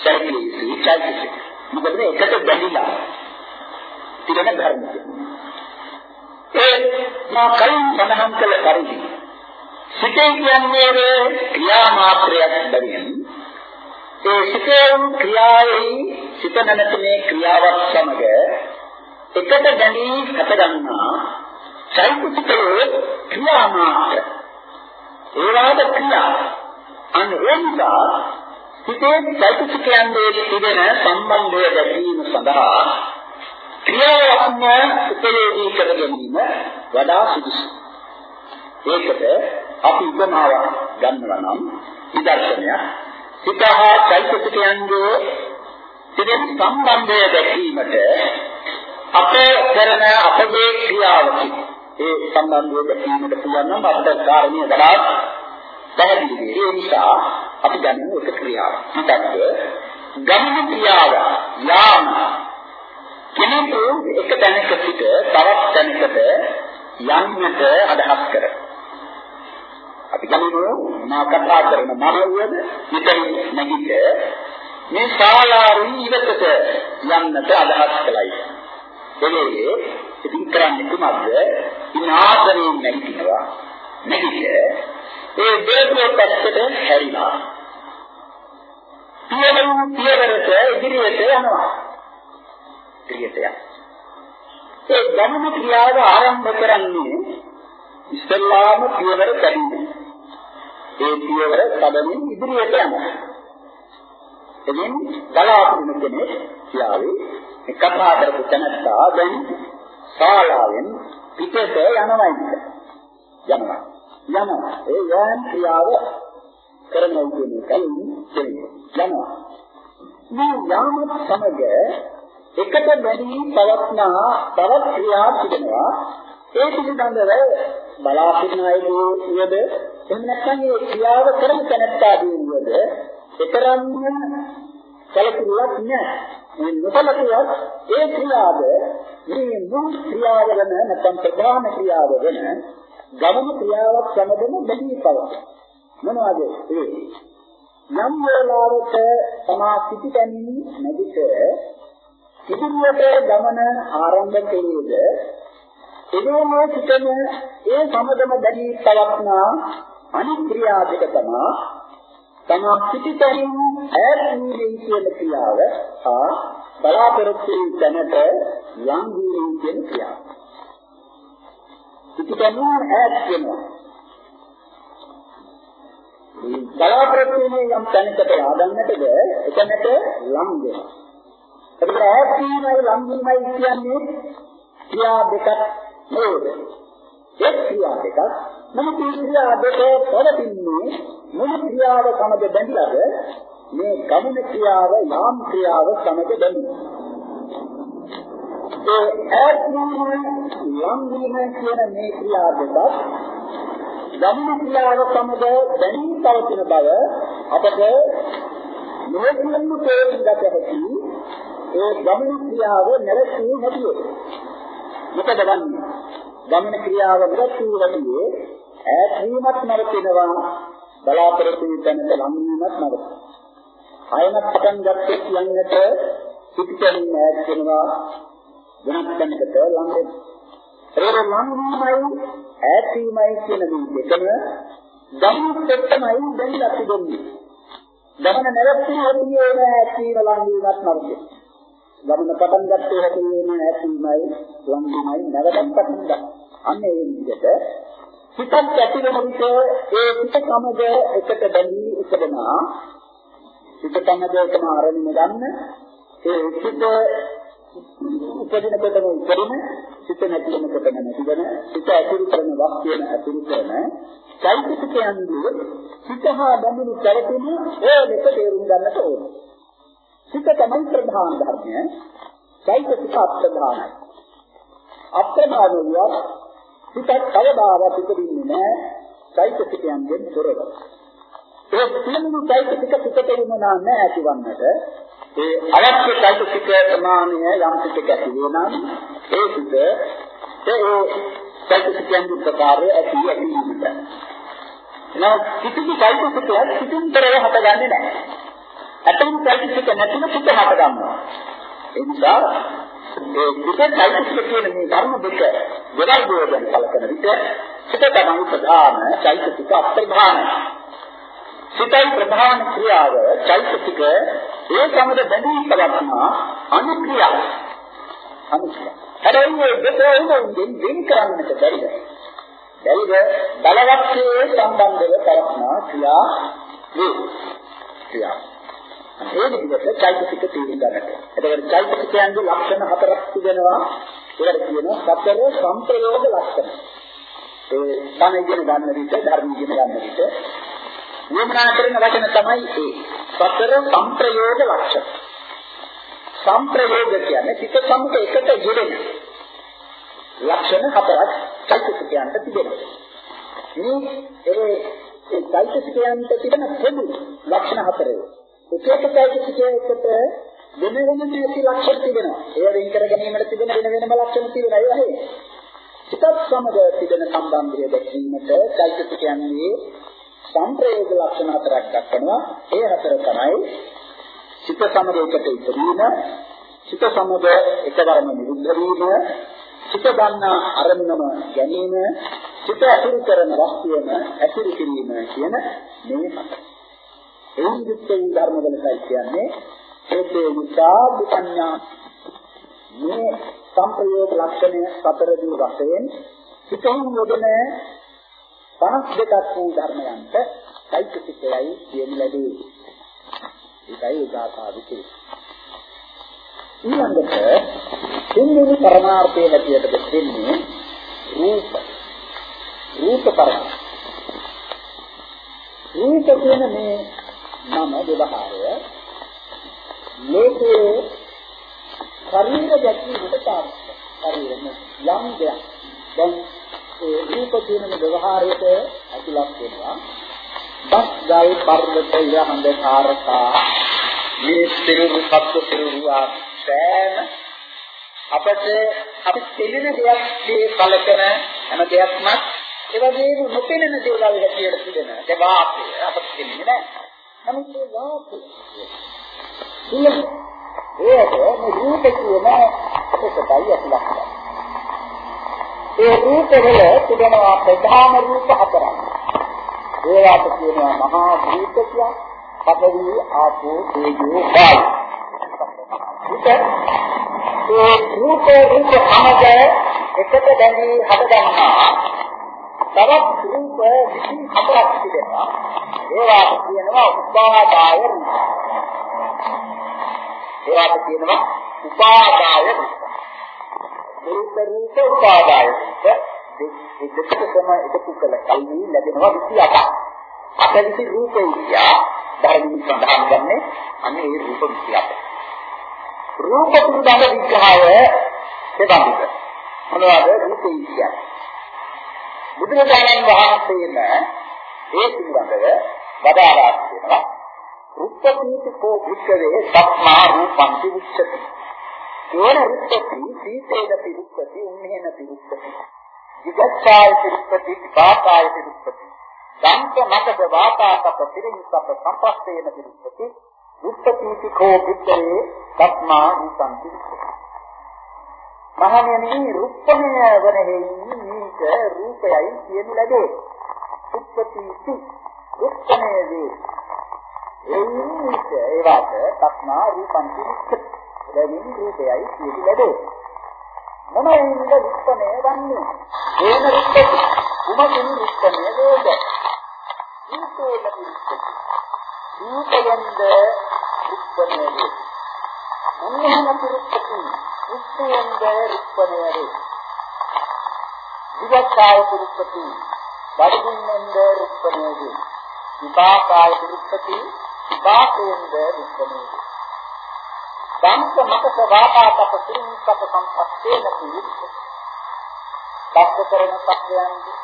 සැකී චෛතසික. මොකද ඒකට බැඳිලා තිබෙන ධර්මය. ඒ මා කලින් සඳහන් කළ පරිදි සිතේ කියන්නේ ක්‍රියා මාත්‍රයක් බැවින් ඒ සිතේ ක්‍රියාවෙහි සිත නැමැති ක්‍රියාවක් සමග එකට දැනී හට ගන්නා චෛතසිකයේ ක්‍රියා මාත්‍ර ඒවාද ක්‍රියා අනුරෝධා සිතේ චෛතසිකයන්ගේ තිබෙන සම්බන්ධය දැකීම සඳහා ක්‍රියාවක්ම උපයෝගී කර ගැනීම වඩා සුදුසුයි. ඒකට අපි උපමාවක් ගන්නවා නම් විදර්ශනයක් සිතහා චෛතසිකයන්ගේ තිබෙන සම්බන්ධය දැකීමට අප කරන අපගේ ක්‍රියාවකි. ඒ සම්බන්ධය දැකීමට පුළුවන් නම් අපට කාරණිය වඩා පැහැදිලි ඒ නිසා අපි ගන්න එක ක්‍රියාවක්. මොකක්ද? ගමන ක්‍රියාව යාම කෙනෙකු එක තැනක සිට තවත් තැනකට යන්නට අදහස් කර. අපි ගමු මා කතා කරන මනෝවද මෙතන නැගිට මේ ශාලාවෙන් ඉවතට යන්නට අදහස් කළයි. එන්නේ ඉතින් කරන්නේ කුමක්ද? ඉනාසනෙන් නැගිටිනවා. නැගිට ඒ දෙවියන් පැත්තට හැරිලා. පියවර පියවරට ඉදිරියට යනවා. එළියට යනවා. ඒ ගමන ක්‍රියාව ආරම්භ කරන්නේ ඉස්ලාම පියවර බැඳීම. ඒ පියවර තබමින් ඉදිරියට යනවා. එදින් බලාපොරොත්තු කෙනෙක් කියාවේ එක කතා කරපු තැනත්තා දැන් ශාලාවෙන් පිටට යනවා යනවා. යනවා. ඒ යෑම ක්‍රියාව කරනවා කියන එකයි කියන්නේ. යනවා. මේ යාමත් සමග එකට බැඳී පවත්නා තවත් ක්‍රියා තිබෙනවා ඒ පිළිබඳව බලාපොරොත්තු අයදීද එහෙම නැත්නම් ඒ ක්‍රියාව කරන තැනත්තාදීද ඒතරම් කලකිරීමක් නෑ මේ නොකලකිරීමක් ඒ ක්‍රියාව මේ මුල් ක්‍රියාව වෙන නැත්නම් ප්‍රධාන ක්‍රියාව වෙන ගමන ක්‍රියාවක් සමගම බැඳී පවතී මොනවද ඒ යම් වේලාවක තමා සිටිතනින් නැගිට ඉදිරියට ගමන ආරම්භ කළේද එදෝම සිටන ඒ සමගම දැනී පවත්නා අනිත් ක්‍රියා දෙක තමයි තමා පිටිතරින් ඈත් වූ කියන ක්‍රියාව හා බලාපොරොත්තු දැනට යම් වූ කියන ක්‍රියාව. පිටිතරින් ඈත් වෙනවා. බලාපොරොත්තු වෙන යම් තැනකට ආදන්නටද එතනට ලම් වෙනවා. ඒක ඈත්ීමයි ලම්වීමයි කියන්නේ ක්‍රියා දෙකක් නේද? ඒ ක්‍රියා දෙකක් නමුත් මේ ක්‍රියා දෙක පවතින්නේ මොන ක්‍රියාව සමග බැඳලාද? මේ ගමන ක්‍රියාව යාම් ක්‍රියාව සමග බැඳිලා. ඒ ඈත්ීම ලම්වීම කියන මේ ක්‍රියා දෙක ගමන ක්‍රියාව සමග බැඳී පවතින බව අපට නොකියන්න තේරුම් ගත හැකි ඒ ගමන ක්‍රියාව නැවතුනේ නැතිව. මොකද වන්නේ? ගමන ක්‍රියාව නැවතුනේ නැතිවේ ඈත් වීමත් නවතිනවා බලාපොරොත්තු වෙන්නට ලං වීමත් නවතිනවා. ආයමත් පටන් ගත්තේ කියන්නට පිටින් ඈත් වෙනවා වෙනත් තැනකට ලං වෙනවා. ඒක ලං වීමයි ඈත් වීමයි කියන දේ දෙකම ගමනත් එක්කමයි දැන් අපි දෙන්නේ. ගමන නැවතුනේ ඇතියේ නෑ ඇතිව ලං වීමත් නවතිනවා. ගමන පටන් ගත්තේ හැටියේ නෑ ඇතිවීමයි ලං වීමයි නැවතත් පටන් ගන්නවා. අන්න ඒ විදිහට හිතක් ඇති වෙන විට ඒ හිත සමග එකට බැඳී ඉපදෙනා හිත සමග එකම ආරම්භ ගන්න ඒ හිත උපදිනකොටම උපදින හිත නැති වෙනකොටම නැති වෙන හිත ඇතුළු කරන වස්තුවන ඇතුළු කරන චෛතසිකයන්ගේ හිත හා බැඳුණු කරපින ඒ දෙක තේරුම් ගන්නට ඕනේ. හිත තමයි ප්‍රධාන ධර්මය. චෛතසික අප්‍රධානයි. අප්‍රධාන වූ හිතක් කවදාවත් ඉපදින්නේ නැහැ. චෛතසිකයන්ගෙන් තොරව. ඒ සියලු චෛතසික පිටට වුණා නැහැ ඇතිවන්නට ඒ අවශ්‍ය චෛතසික ප්‍රමාණය යම් පිටක ඇති වෙනා ඒ පිට ඒ චෛතසිකයන් ප්‍රකාරය ඇති ඇති වෙනවා. නෝ කිසිදු චෛතසිකයක් පිටින් තරව හටගන්නේ නැහැ. ඇතම් චෛතසික නැතිව පිට හට ගන්නවා. ඒ නිසා ඒ පිටයිසික කියන මේ ධර්ම දෙක දෙවල් දෝෂෙන් කලකන විට සිත තමයි ප්‍රධාන චෛතසික අප්‍රධාන සිතයි ප්‍රධාන ක්‍රියාව චෛතසික ඒ සමග බැඳී පවත්නා අනුක්‍රියාව අනුක්‍රියාව හැබැයි දෙකම උන්ගෙන් වෙන් කරන්නට බැරිද බැරිද බලවත්යේ සම්බන්ධව පවත්නා ක්‍රියා වේ ක්‍රියාව ඒ විදිහට චෛතසික තේරුම් ගන්නට. එතකොට චෛතසිකයන්ගේ ලක්ෂණ හතරක් තිබෙනවා. ඒකට කියනවා සතර සංප්‍රයෝග ලක්ෂණ. ඒ ධන ඉගෙන ගන්න විට ධර්ම ඉගෙන ගන්න විට වමනා කරන වචන තමයි ඒ සතර සංප්‍රයෝග ලක්ෂණ. සංප්‍රයෝග කියන්නේ සිත සමග එකට යෙදෙන ලක්ෂණ හතරක් චෛතසිකයන්ට තිබෙනවා. මේ ඒ ඒ චෛතසිකයන්ට තිබෙන පොදු ලක්ෂණ හතරේ එක එක චෛතසිකයකට වෙන වෙනම ඇති ලක්ෂණ තිබෙනවා. ඒවා වෙන් කර ගැනීමට තිබෙන වෙන වෙනම ලක්ෂණ තිබෙනවා. ඒ වගේ සිතත් සමග තිබෙන සම්බන්ධය දැක්වීමට චෛතසිකයන්ගේ සංප්‍රයෝග ලක්ෂණ හතරක් දක්වනවා. ඒ හතර තමයි සිත සමග එකට ඉදීම, සිත සමග එකවරම නිරුද්ධ වීම, සිත ගන්නා අරමුණම ගැනීම, සිත අසුරු කරන වස්තුවම අසුරු කිරීම කියන මේ හතර. එයින් යුක්ත වූ ධර්ම වලයි කියන්නේ ඒකේ විසාද පඤ්ඤා මේ සංප්‍රයෝග ලක්ෂණය සතරදී වශයෙන් සිතෙන් යොදන 52ක් වූ ධර්මයන්ට চৈতසිකයයි කියන ලැබේ. ඒකයි උදාසා විකේ. ඊළඟට දෙන්නේ පරමාර්ථයේ හැටියට දෙන්නේ රූප. රූප පරම. රූප කියන මේ නම ව්‍යවහාරය ලෝකයේ ශරීර දැක්වීමට සාර්ථක. ශරීරෙම යම් දෙයක්. දැන් ඒ රූප කියන ව්‍යවහාරයට ඇතුළත් වෙනවා. බස් ගල් පර්වත යහඳ කාරකා මේ සිරුරු සත්ව සිරුරු ආසෑම අපට අපි තෙලෙන දෙයක් මේ කලකන හැම දෙයක්ම ඒ වගේම නොපෙනෙන දේවල් හැටියට තිබෙන. ඒ වාපය අපට තෙලෙන්නේ නැහැ. නමුත් ඒ වාසය සියලු ඒකට මේ රූප කියන එකටයි අතුලක් ඒ රූපවල තිබෙනවා ප්‍රධාන රූප හතරක් ඒවට කියනවා මහා භූත කියලා පඨවි ආපෝ තේජෝ වායු ඒ රූප රූප සමග එකට බැඳී හටගන්නා තවත් රූප 24ක් තිබෙනවා ඒවාට කියනවා උපාදාය රූප. ඒවාට කියනවා උපාදාය රූප. රූප රූප උපාදාය රූප දෙකකම එකතු කළ කල්හි ලැබෙනවා 28ක්. අපරිසි රූපේ කියා ධර්මී සඳහන් කරන්නේ අනේ ඒ රූප 28. රූප පිළිබඳ විග්‍රහය දෙබඳුද. මොනවද රූපේ කියන්නේ? බුදුරජාණන් වහන්සේම ඒ පිළිබඳව වදාරා කියනවා රුක්කපීතිකෝ වික්කවේ සත්මා රූපං විච්ඡති ඒන රුක්කති සීතේන පිරුක්කති උන්නේන පිරුක්කති විගච්ඡාය පිරුක්කති වාතාය පිරුක්කති දන්ත මතක වාතාපත පිරිනිසප සම්පස්සේන පිරුක්කති රුක්කති කෝ විද්දේ තත්මා උසන්ති මහණෙනි රුක්කමය වනෙහි මේක රූපයයි කියනු ලැබේ. රුක්කති රුක්කමය වේ. එයින්ට ඒවට තත්මා රූපං පිරුක්කති එබැවින් රූපයයි කියනු ලැබේ. මොනින්ද රුක්කමය වන්නේ ඒන රුක්කති කුමකින් රුක්කමය වේද? රූපේන රුක්කති රූපයෙන්ද රුක්කමය වේ. උන්නහන රුක්කති රුක්කයෙන්ද රුක්කමය වේ. විවක්කාය රුක්කති බඩගින්නෙන්ද රුක්කමය වේ. විපාකාය රුක්කති විපාකයෙන්ද රුක්කමය වේ. දන්ත මතක වාපාතක සිරින්සක සම්පත්තේන පිළිච්ච. දස්ස කරන සත්‍යයන්ගේ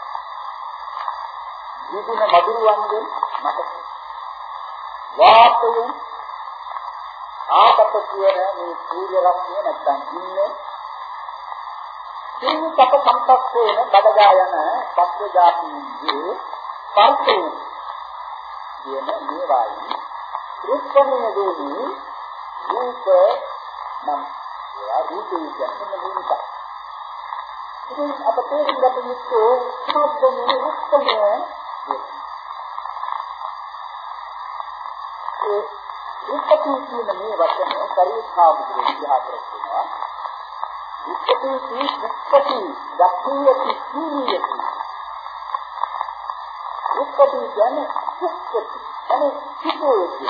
විදුන මధుරවන්ගේ මතක. වාපයෙන් ආපත කියන මේ සූර්ය රශ්මිය නැත්තම් ඉන්නේ සිරින්සක සම්පත්තේන බඩගා යන සත්‍ය જાතියේ පර්තේ කියන මේවායි රුක්කමයේ දෝනි රූප නම් ඒවා රූපේ කියන්නේ මොනවද? ඉතින් අප තේරුම් ගත යුත්තේ මොකක්ද මේ රූපය? ඒ රූපති කියන මේ වචනේ පරිඛා බුදු විහා කරනවා. රූපති රූපති දක්ඛියති සීලියති. රූපති කියන්නේ සුක්ඛති. අනේ සිටෝති.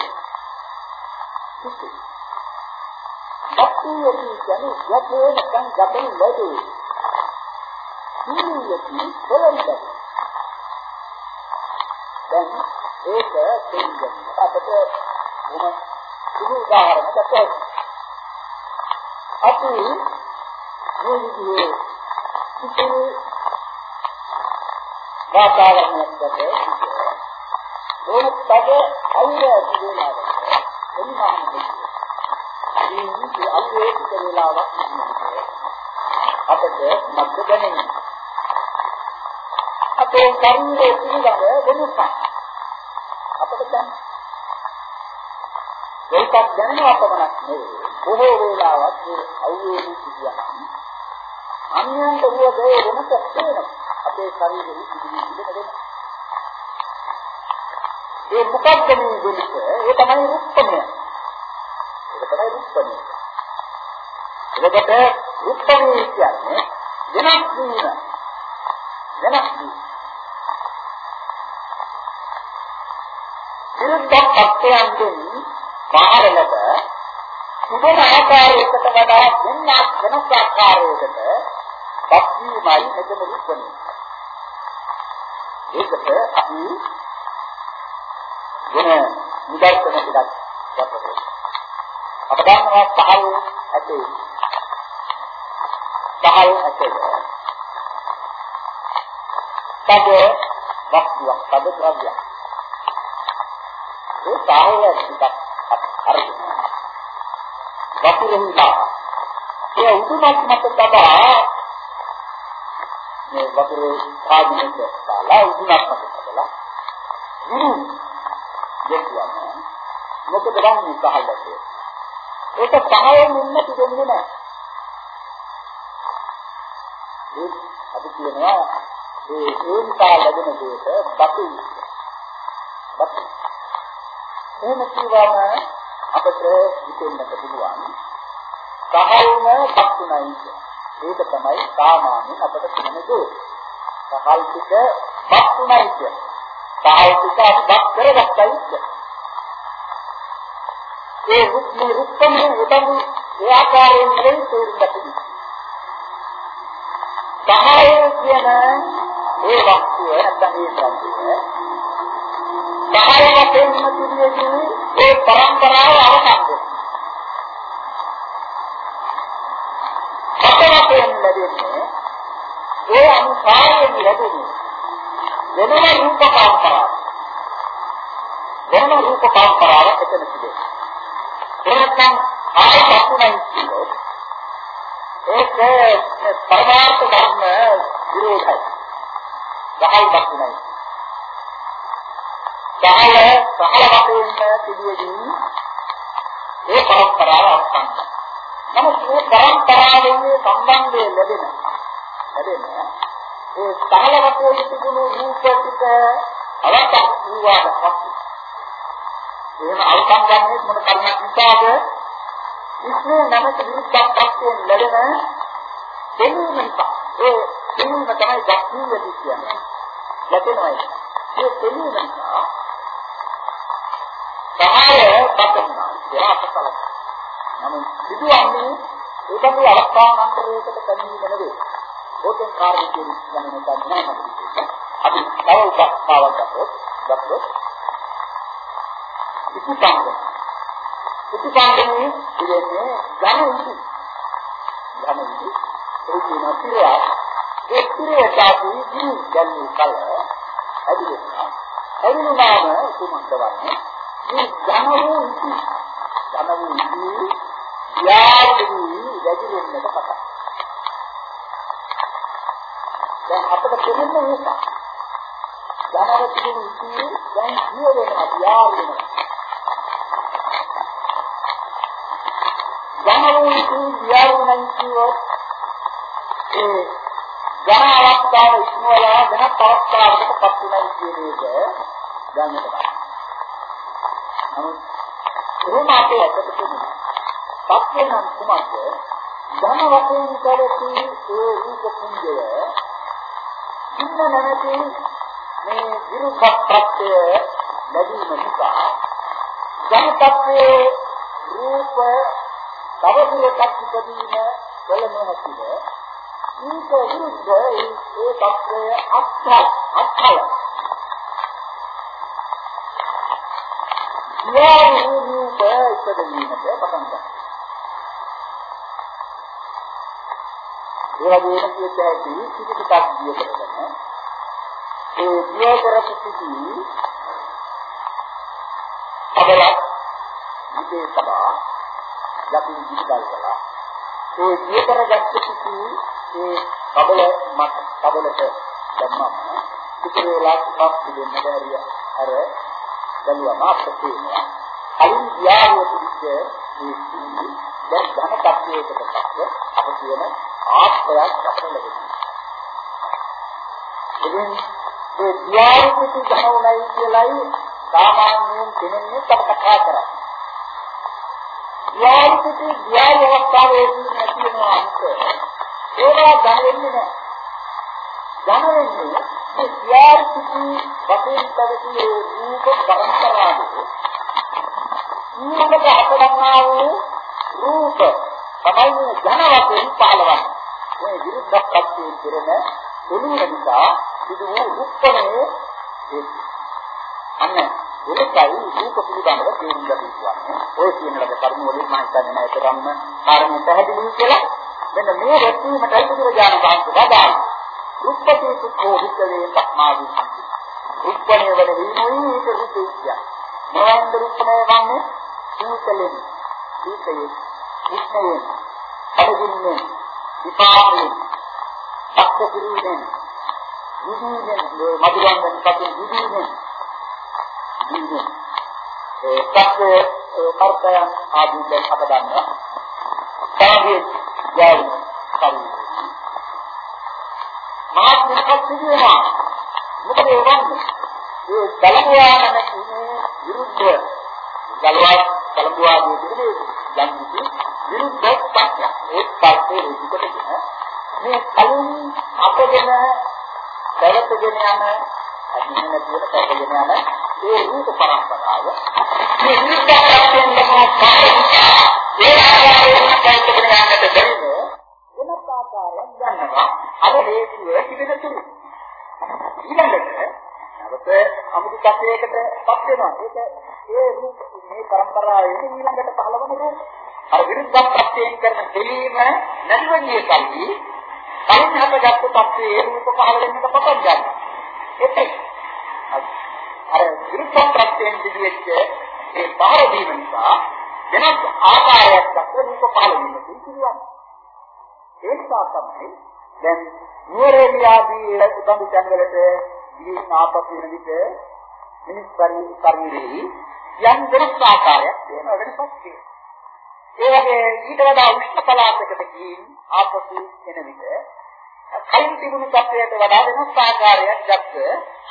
සිටෝති. සත්‍යයති කියන්නේ යතේ නැත්නම් ගතේ නැදේ. සීලයති කොලන්ද. දැන් ඒක තේරුම් අපට මොන සුළු උදාහරණයක් ගත්තොත් අපි මේ විදිහේ සිතේ වාතාවරණයක් ගතේ මොනක්ද අයිර ඇතිවෙනවා එනිසා මේ අල්ලේ ටික වෙලාවක් අපිට මද්ද දැනෙනවා. අපේ ශරීරයේ පිළිගන්න වෙනසක් අපිට දැනෙනවා. ඒකක් දැනෙනවා පමණක් නෙවෙයි බොහෝ වෙලාවක් මේ අවුවේ සිටියනම් අන්‍යයන්ට වූ වෙනසක් තේරෙනවා. අපේ ශරීරයේ පිළිගන්න වෙනසක්. ඒ මොකක්ද මේ වෙනස? ඒ තමයි රුක්කමය. ඒක තමයි රුක්කණය. එතකොට රුක්කණය කියන්නේ වෙනස් වීම. වෙනස් වීම. විරුද්ධ පක්ෂයන්ගෙන් බාහිරලද සුබන ආකාරයකට වඩා වෙනස් වෙනස් ආකාරයකට පක්ෂීමයි මෙතන රුක්කණය. ඒකට අපි වෙන නිදර්ශන ටිකක් ගන්නවා. අප ගන්නවා පහල් ඇතේ. පහල් ඇතේ. තද වස්තුවක් තද ද්‍රව්‍යයක්. ඒ පහල් ටිකක් අරගෙන වතුරෙන්ලා ඒ උතුමත් මත තබා මේ වතුරේ පාදිනෙත් දාලා උතුමත් මත තබලා ගුරු දෙවියන් මොකද ගන්නේ පහල් ඇතේ ඒක පහයෙන් ඉන්න පිටෙන්නේ නැහැ. ඒ අපි කියනවා ඒ ඒන්තා ලැබෙන දෙයට බතු බතු එහෙම කියවම අපිට හිතෙන්නට පුළුවන් සහල්ම බක්ුණයි ඒක තමයි සාමාන්‍යයෙන් අපිට තියෙන දේ. සහල් ටික බක්ුණයි කිය. සහල් ටික අපි බක් කරගත්තයි කිය. ඒ මේ රුක්කමේ උදඟු ඒ ආකාරයෙන් නෙවෙයි තේරුම් ගන්න. සහාය කියන ඒ වස්තුව නැත්නම් ඒ ද්‍රව්‍යය සහාය වශයෙන් නැතිවෙන්නේ ඒ પરම්පරාව අවසන් වෙනවා. වශයෙන් ලැබෙන්නේ ඒ අනුසාරයෙන් ලැබෙන්නේ වෙනම රූප පරම්පරාවක්. වෙනම රූප පරම්පරාවක් එතන තිබෙනවා. එහෙනම් ආයෙ පස්සුනයි කියොත් ඒක පරමාර්ථ ධර්ම විරෝධයි. ගහල් දක්ුණයි. ගහල ගහල වශයෙන් පිළිවෙලින් ඒ පරම්පරාව අවසන්. නමුත් මේ පරම්පරාවෙන් සම්බන්ධය ලැබෙන ලැබෙන ඒ සහල වශයෙන් තිබුණු රූප ටික අවස්ථා වූවාට පස්සේ එහෙම අවසන් ගන්නේ මොන කර්මයක් නිසාද? ඉස්මේ නැමැති විරුද්ධ ප්‍රත්‍යයෙන් ලැබෙන දෙවීම නිසා. ඒ දෙවීම තමයි දක්ෂිය කියන්නේ. ලැබෙනවා. ඒ දෙවීම නිසා සමහර පතනවා. එයාපතල. නමුත් සිදුවන්නේ ඒකේ අවස්ථාවන්තරයකට පැමිණීම නෙවෙයි. ඕකෙන් කාර්යයේ ගමන ගන්න අපි තව උපස්ථාවක් ගත්තොත් ගත්තොත් ඉතිපංග ඉතිපංගනේ ඉන්නේ ඝන ඉති ඝන ඉති ඒ කියන පිරය ඒ පිරය තාපු ඉති ගන්නේ කල ඇදිලා ඇදිනුනාම කුමක්ද වන්නේ? මේ ඝන වූ ඉති ඝන වූ ඉති යාළුවෝ වැඩි වෙන්නට පටන්. දැන් අපිට තේරෙන්නේ මේක. ධනව තිබුණු ඉතිරි දැන් ජීව වෙනවා යාර වෙනවා. ධනව ඉතිරි යාර වෙනවා කියොත් ඒ ධන අවස්ථාව ඉක්මවලා වෙනත් අවස්ථාවකට පත් වෙනවා කියන එක ගන්නට බෑ. නමුත් කොහොම අපේ ඇත්තට තියෙනවා. පත් වෙන කුමක්ද? ධන වශයෙන් කරති ඒ රූප කුංජය ඉන්න නැමැති මේ විරුද්ධ ප්‍රත්‍ය ලැබීම නිසා ජනතත්වයේ රූප තවදුරටත් ඉදීම කල නොහැකිද ඊට විරුද්ධ ඒ තත්වය අත්හල අත්හල සියලු රූප ඉදීමට පටන් ගන්නවා ඒ වගේම කියත හැකි කිසි ටිකක් දිය කරගෙන ඒ දිය කරපු කිසි අවලක් විදේ සබා යටි දිගල් වල ඒ දිය කරගත්ත කිසි ඒ කබල මත් කබලට දැම්මම ඉතිරි වෙලාවක් පිළිෙන්න බැරිය අර බැලුවම අපිට තේරෙනවා කලින් ගියාවෝ පිළිච්ච මේ දැන් ධන tattweකට පස්සේ අප කියන ආත්මයක් අපට ලැබෙනවා. ඉතින් මේ ධ්‍යානිති ධනවලයි කියලයි සාමාන්‍යයෙන් කියන්නේ අප කතා කරා. ධ්‍යානිති ධ්‍යාන අවස්ථාවේදී නැති වෙනවා අන්ත. ඒවා දැනෙන්නේ නැහැ. දැනෙන්නේ මේ ධ්‍යානිති වශයෙන් පැවති රූප පරම්පරාවේ ඊළඟට අපලන්නා වූ රූප තමයි ඝන වශයෙන් පහළවන්නේ. මේ විරුද්ධ ප්‍රත්‍යයෙන් කෙරෙන එළිය නිසා සිදු වූ උත්පලයේ අන්න ඒකයි රූප පිළිබඳව තේරුම් ගන්න කියන්නේ. ඔය කියන ලද කර්ම වලින් මම හිතන්නේ නැහැ ඒකම කාරණේ පැහැදිලි කියලා. මෙන්න මේ වැටීමටයි බුදුරජාණන් වහන්සේ වදාළේ. රුප්පටි සුඛෝ විකලේ පස්මාවි සම්පති. රුප්පණේ වල හිමුයි ඒක රූපේ කියන්නේ. මොනවද රුප්පණේ වන්නේ? සීතලෙන්. සීතලෙන්. උෂ්ණයෙන්. අරගින්නේ විපාකයෙන් අක්කපිරුවෙන් විදීනෙන් මధుරංගන් කපේ විදීනෙන් විදීනෙන් ඒ සත්‍ය කර්තයන් ආදී දැන් අප දන්නවා තමයි යයි කරුණ මාත් මොකක්ද කියනවා මොකද ඒ වන්නේ ඒ බලපෑම නැතිනේ විරුද්ධ ගලවා කලඹුවාදී කියන්නේ යම් කිසි විරුද්ධ පක්ෂ ඒ පක්ෂේ රුජුකටගෙන මේ කලින් අපගෙන පැවතගෙන යන අදින්න කියන පැවතගෙන යන ඒ රූප පරම්පරාව මේ විරුද්ධ පක්ෂයෙන් ලබන කාර්යය ඒ ආකාරයෙන් පැවතගෙන යන්නට බැරිනේ වෙනත් ආකාරයෙන් ගන්නවා. අර හේතුව තිබෙන තුරු ඊළඟට නැවත අමුතු තත්යකට පත් වෙනවා. ඒක ඒ රූප මේ පරම්පරාවේ ඊළඟට පහළවන රූප. අර විරුද්ධ ප්‍රත්‍යයෙන් කරන දෙලීම නැතිවෙන්නේ කල්හි කලින් හටගත්තු තත්ත්වයේ රූප පහළ වෙන්නට පටන් ගන්නවා. ඒකයි. අර විරුද්ධ ප්‍රත්‍යයෙන් දිවිච්ච ඒ පහළ වීම නිසා වෙනස් ආකාරයක් දක්ව රූප පහළ වෙනවා කියනවා. ඒ නිසා තමයි දැන් නුවරඑළිය ආදී උදඹු තැන්වලට ගිහින් ආපසු වෙන විට මිනිස් ශරීරයේ යම් වෙනස් ආකාරයක් තියෙන වෙනසක් තියෙනවා. ඒ වගේ ඊට වඩා උෂ්ණ පළාතකට ගිහින් ආපසු එන විට කයින් තිබුණු තත්වයට වඩා වෙනස් ආකාරයක් දැක්ක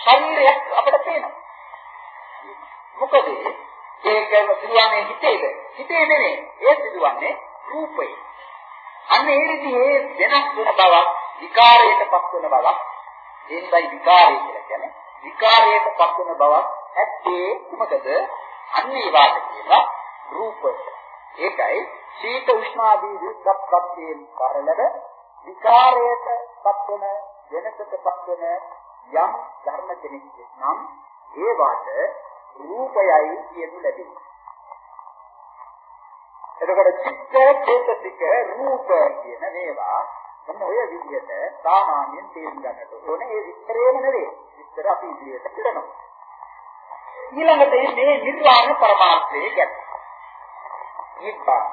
ශරීරයක් අපිට පේනවා. මොකද ඒක සිදුවන්නේ හිතේද? හිතේ නෙමෙයි. ඒ සිදුවන්නේ රූපේ. අන්න ඒ විදිහේ වෙනස් වෙන බවක් විකාරයටපත් වෙන බවක් එන්නයි විකාරය කියලා කියන්නේ. විකාරයටපත් වෙන බවක් ඇත්තේ මොකද? අන්න ඒ වාද කියලා රූප. ඒකයි සීත උෂ්ණ ආදී විද්දත්පත්යෙන් කරලද විකාරයටපත් වෙන වෙනසටපත් වෙන යම් ධර්ම කෙනෙක් නම් ඒ වාට රූපයයි කියනු ලැබෙනවා. එතකොට චිත්ත චේතසික රූප කියන මේවා මොන ඔය විදිහට සාමාන්‍යයෙන් තේරුම් ගන්නට ඕනේ. ඒ විස්තරේම නෙවෙයි. විස්තර අපි ඉදිරියට පිටනවා. ඊළඟට මේ නිර්වාණ පරමාර්ථය කියන්නේ. නිබ්බාන.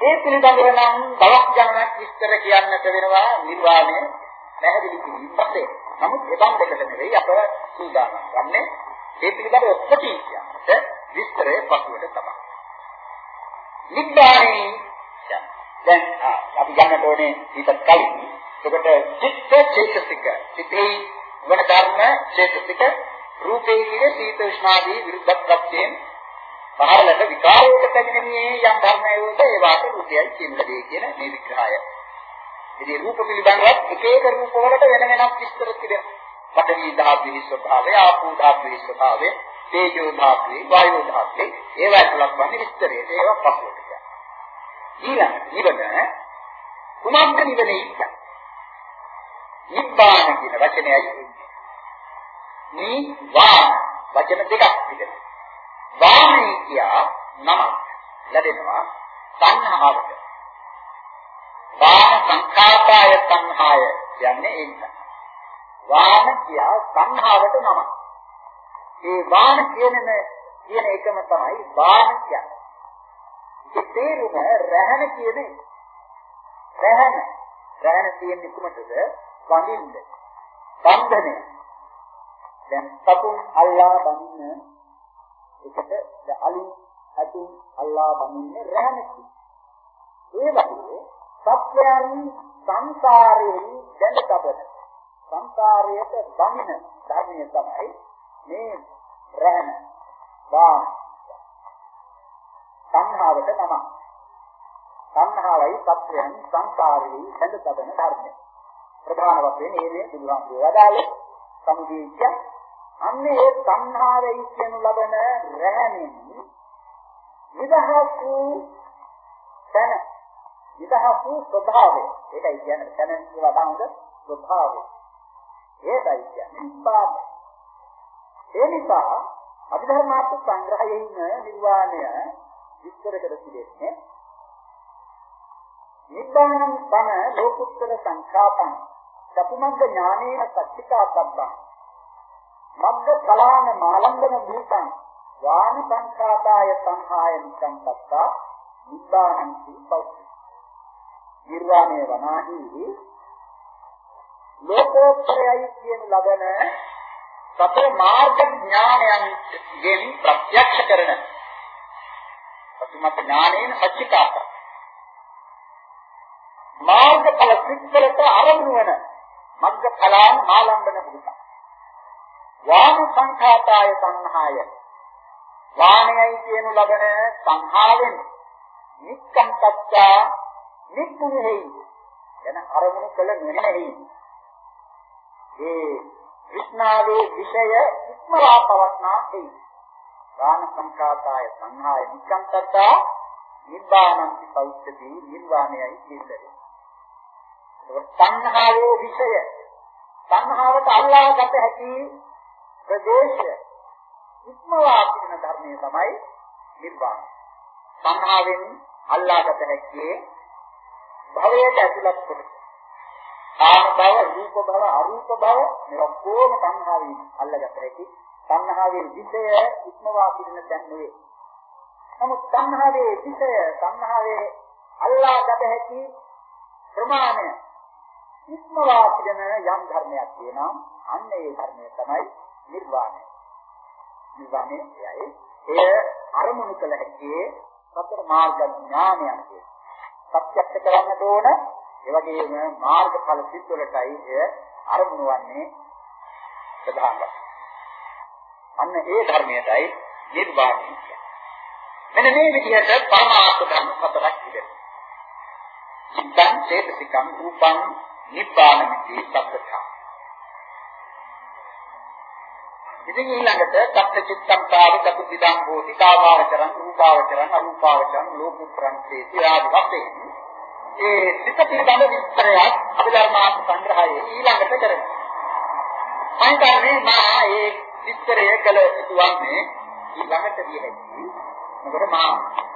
ඒ පිළිබඳව නම් දවස් ගණනක් විස්තර කියන්නට වෙනවා නිර්වාණය පැහැදිලි කිරීම පස්සේ. නමුත් එබන් දෙකට නෙවෙයි අප සූදානම් වන්නේ ඒ පිළිබඳව කොටින් කියන්නට විස්තරය පසුවට තමයි. නිබ්බානේ දැන් අපි ගන්නට ඕනේ ඊට කලින්. එතකොට චිත්ත චේතසික. සිතේ වන ධර්ම චේතසික. රූපේ කියන සීත උෂ්ණාදී විරුද්ධ ප්‍රත්‍යයෙන් පහළට විකාරයට පැමිණෙන්නේ යම් ධර්මයෝද ඒ වාට රූපයයි කියන්නදී කියන මේ විග්‍රහය. ඉතින් රූප පිළිබඳව එක එක රූප වලට වෙන වෙනම විස්තර තිබෙනවා. පඨවි ධාතුවේ ස්වභාවය, ආපෝ ධාතුවේ ස්වභාවය, තේජෝ ධාතුවේ, වායෝ ධාතුවේ ඒවා තුලක් වන්නේ විස්තරයට ඒවා පසුවට කියනවා. ඊළඟ නිවන කුමක්ද නිවනේ කියන්නේ? නිබ්බාන කියන වචනයයි එන්නේ. නිවාන වචන දෙකක් තිබෙනවා. වාමී කියා නමක් ලැබෙනවා සංහාවට. වාම සංඛාපාය සංහාය කියන්නේ ඒක. වාම කියා සංහාවට නමක්. ඒ වාම කියනම කියන එකම තමයි වාම කියන්නේ. ඒ තේරුම රැහන කියන එක. රැහන රැහන කියන්නේ කුමටද? වඳින්න. බන්ධනය. දැන් සතුන් අල්ලා බඳින්න එකට අලි අතුන් අල්ලා බඳින්නේ රැහනකි. ඒ වගේ සත්‍යයන් සංසාරයෙන් දැඳ තබන සංසාරයට බඳින ධර්මය තමයි මේ රැහන වාම. සංහාවට තමයි සංහාවයි සත්‍යයන් සංසාරයේ දැඳ තබන ධර්මය. ප්‍රධාන වශයෙන් මේ බුදුහාමුදුරුවෝ වදාළේ සමුදීච්ඡ අන්නේ ඒ සංහාරයි කියන ලබන රැහණින් විදහසු තන විදහසු ස්වභාවය. ඒකයි කියන්නේ තන කියලා දානද ස්වභාවය. ඒකයි කියන්නේ නිබ්බාන ඒ නිසා අභිධර්මාර්ථ සංග්‍රහයේ ඉන්න නිර්වාණය විස්තර කර තිබෙන්නේ නිබ්බානං තන ලෝකුත්තර සංඛාතං චතුමග්ග ඥානේන සච්චිකා සබ්බං මග්ග කලාන මාලංගන භූතං වාන සංඛාතාය සංහාය නිකං තත්තා නිබ්බානං සීපෞති නිර්වාණය වනාහි. ලෝකෝත්තරයයි කියන ලබන සතර මාර්ග ඥානයන්ගෙන් ප්‍රත්‍යක්ෂ කරන ප්‍රතිමත් ඥානයෙන් සච්චිකාත මාර්ගඵල සිත්වලට අරමුණු වෙන මග්ග කලාන් මාලම්බන පුරුෂ වාම සංඛාතාය සංහාය. වාණයයි කියනු ලබන සංහාවෙන් නික්කම් තත්තා නික්මුෙහි එන අරමුණු කළ නෙමෙයි ඒ විස්නාවේ විෂය ඉක්මවා පවත්නා ඒ වාන සංඛාතාය සංහාය නික්කම් තත්තා නිබ්බානන්ති පෞච්චති නිර්වාණයයි කියන්නේ. සංහාවේ විෂය. සංහාවට අල්ලාගත හැකි ප්‍රදේශය ඉක්මවා පිටින ධර්මයේ තමයි නිර්වාණ. සංහාවෙන් අල්ලාගත හැක්කේ භවයට ඇතුළත් කොට. කාම භව, රූප භව, අරූප භව මේ ඔක්කොම සංහාවෙන් අල්ලාගත හැකි. සංහාවේ විෂය ඉක්මවා පිටින තැන් නෙවේ. නමුත් සංහාවේ විෂය සංහාවේ අල්ලාගත හැකි ප්‍රමාණය ඉක්මවා පිළින යම් ධර්මයක් තියෙනවා අන්න ඒ ධර්මය තමයි නිර්වාණය. නිර්වාණය එයයි. එය අරමුණු කළ හැකි සතර මාර්ග ඥානයන් කිය. සත්‍යක්ෂ කරන්නට ඕන ඒ වගේම මාර්ගඵල සිත් වලටයි එය අරමුණු වන්නේ ප්‍රධාන වශයෙන්. අන්න ඒ ධර්මයටයි නිර්වාණය කියන්නේ. මෙන්න මේ විදිහට පරමාර්ථ ධර්ම හතරක් තිබෙනවා. චිත්තං චේතසිකං රූපං නිබ්බානමිති සත්‍යතා. ඉතින් ඊළඟට සත්‍ය චිත්තං පාද චතු විදං හෝති කාමාවචරං රූපාවචරං අරූපාවචරං ලෝකුත්‍රං චේති ආදි වශයෙන් ඒ සිත පිළිබඳ විස්තරයක් අභිධර්මාර්ථ සංග්‍රහයේ ඊළඟට කරනවා. මම කියන්නේ මා ඒ විස්තරය කළ යුතුවන්නේ ඊළඟට දිය හැකි. මොකද මා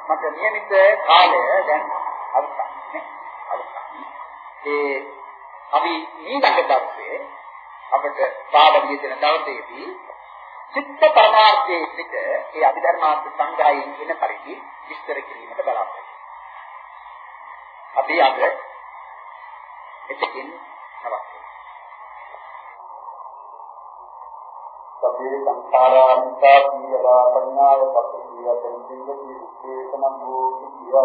මට නියමිත කාලය දැන් අවසන් අවසන්. ඒ අපි ඊළඟ දවසේ අපිට පාඩම් දෙන දවසේදී චිත්ත පරමාර්ථයේ සිට ඒ අභිධර්මාර්ථ සංග්‍රහයෙන් එන පරිදි විස්තර කිරීමට බලාපොරොත්තු අපි අද එතකින් නවත්වමු. සබ්බේ සංඛාරාන්තා සීලා පඤ්ඤාය පස්සීය තෙන්තිගති විශේෂණං භූතිය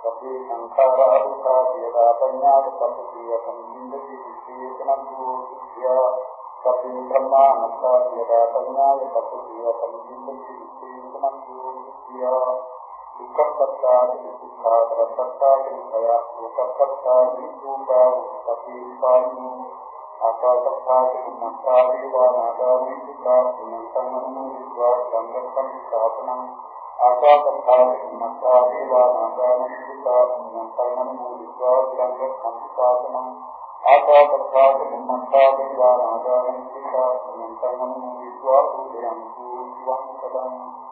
සබ්බේ සංඛාරාන්තා සීලා පඤ්ඤාය පස්සීය තෙන්තිගති විශේෂණං භූතිය तस्मिन् ब्रह्मा नष्टा यदा कन्याय पश्यति तन्निन्दति विश्वेन्द्रमन्त्रिया दुःखकर्तादिशिक्षाकरकर्तादिभया लोककर्तादिभूता उत्पतिपानु आकाशस्थादिनष्टादेवानागामिका पुनन्तमनुविद्वा सङ्गतं स्थापनम् මත්තානි වානාදානි දුක්ඛා පුඤ්ඤං විද්වා සංගතං ස්ථාපනං ආකාශත්තානි මත්තානි වානාදානි දුක්ඛා පුඤ්ඤං විද්වා සංගතං ස්ථාපනං ආකාශත්තානි මත්තානි වානාදානි දුක්ඛා පුඤ්ඤං විද්වා පුඤ්ඤං සුවං සදං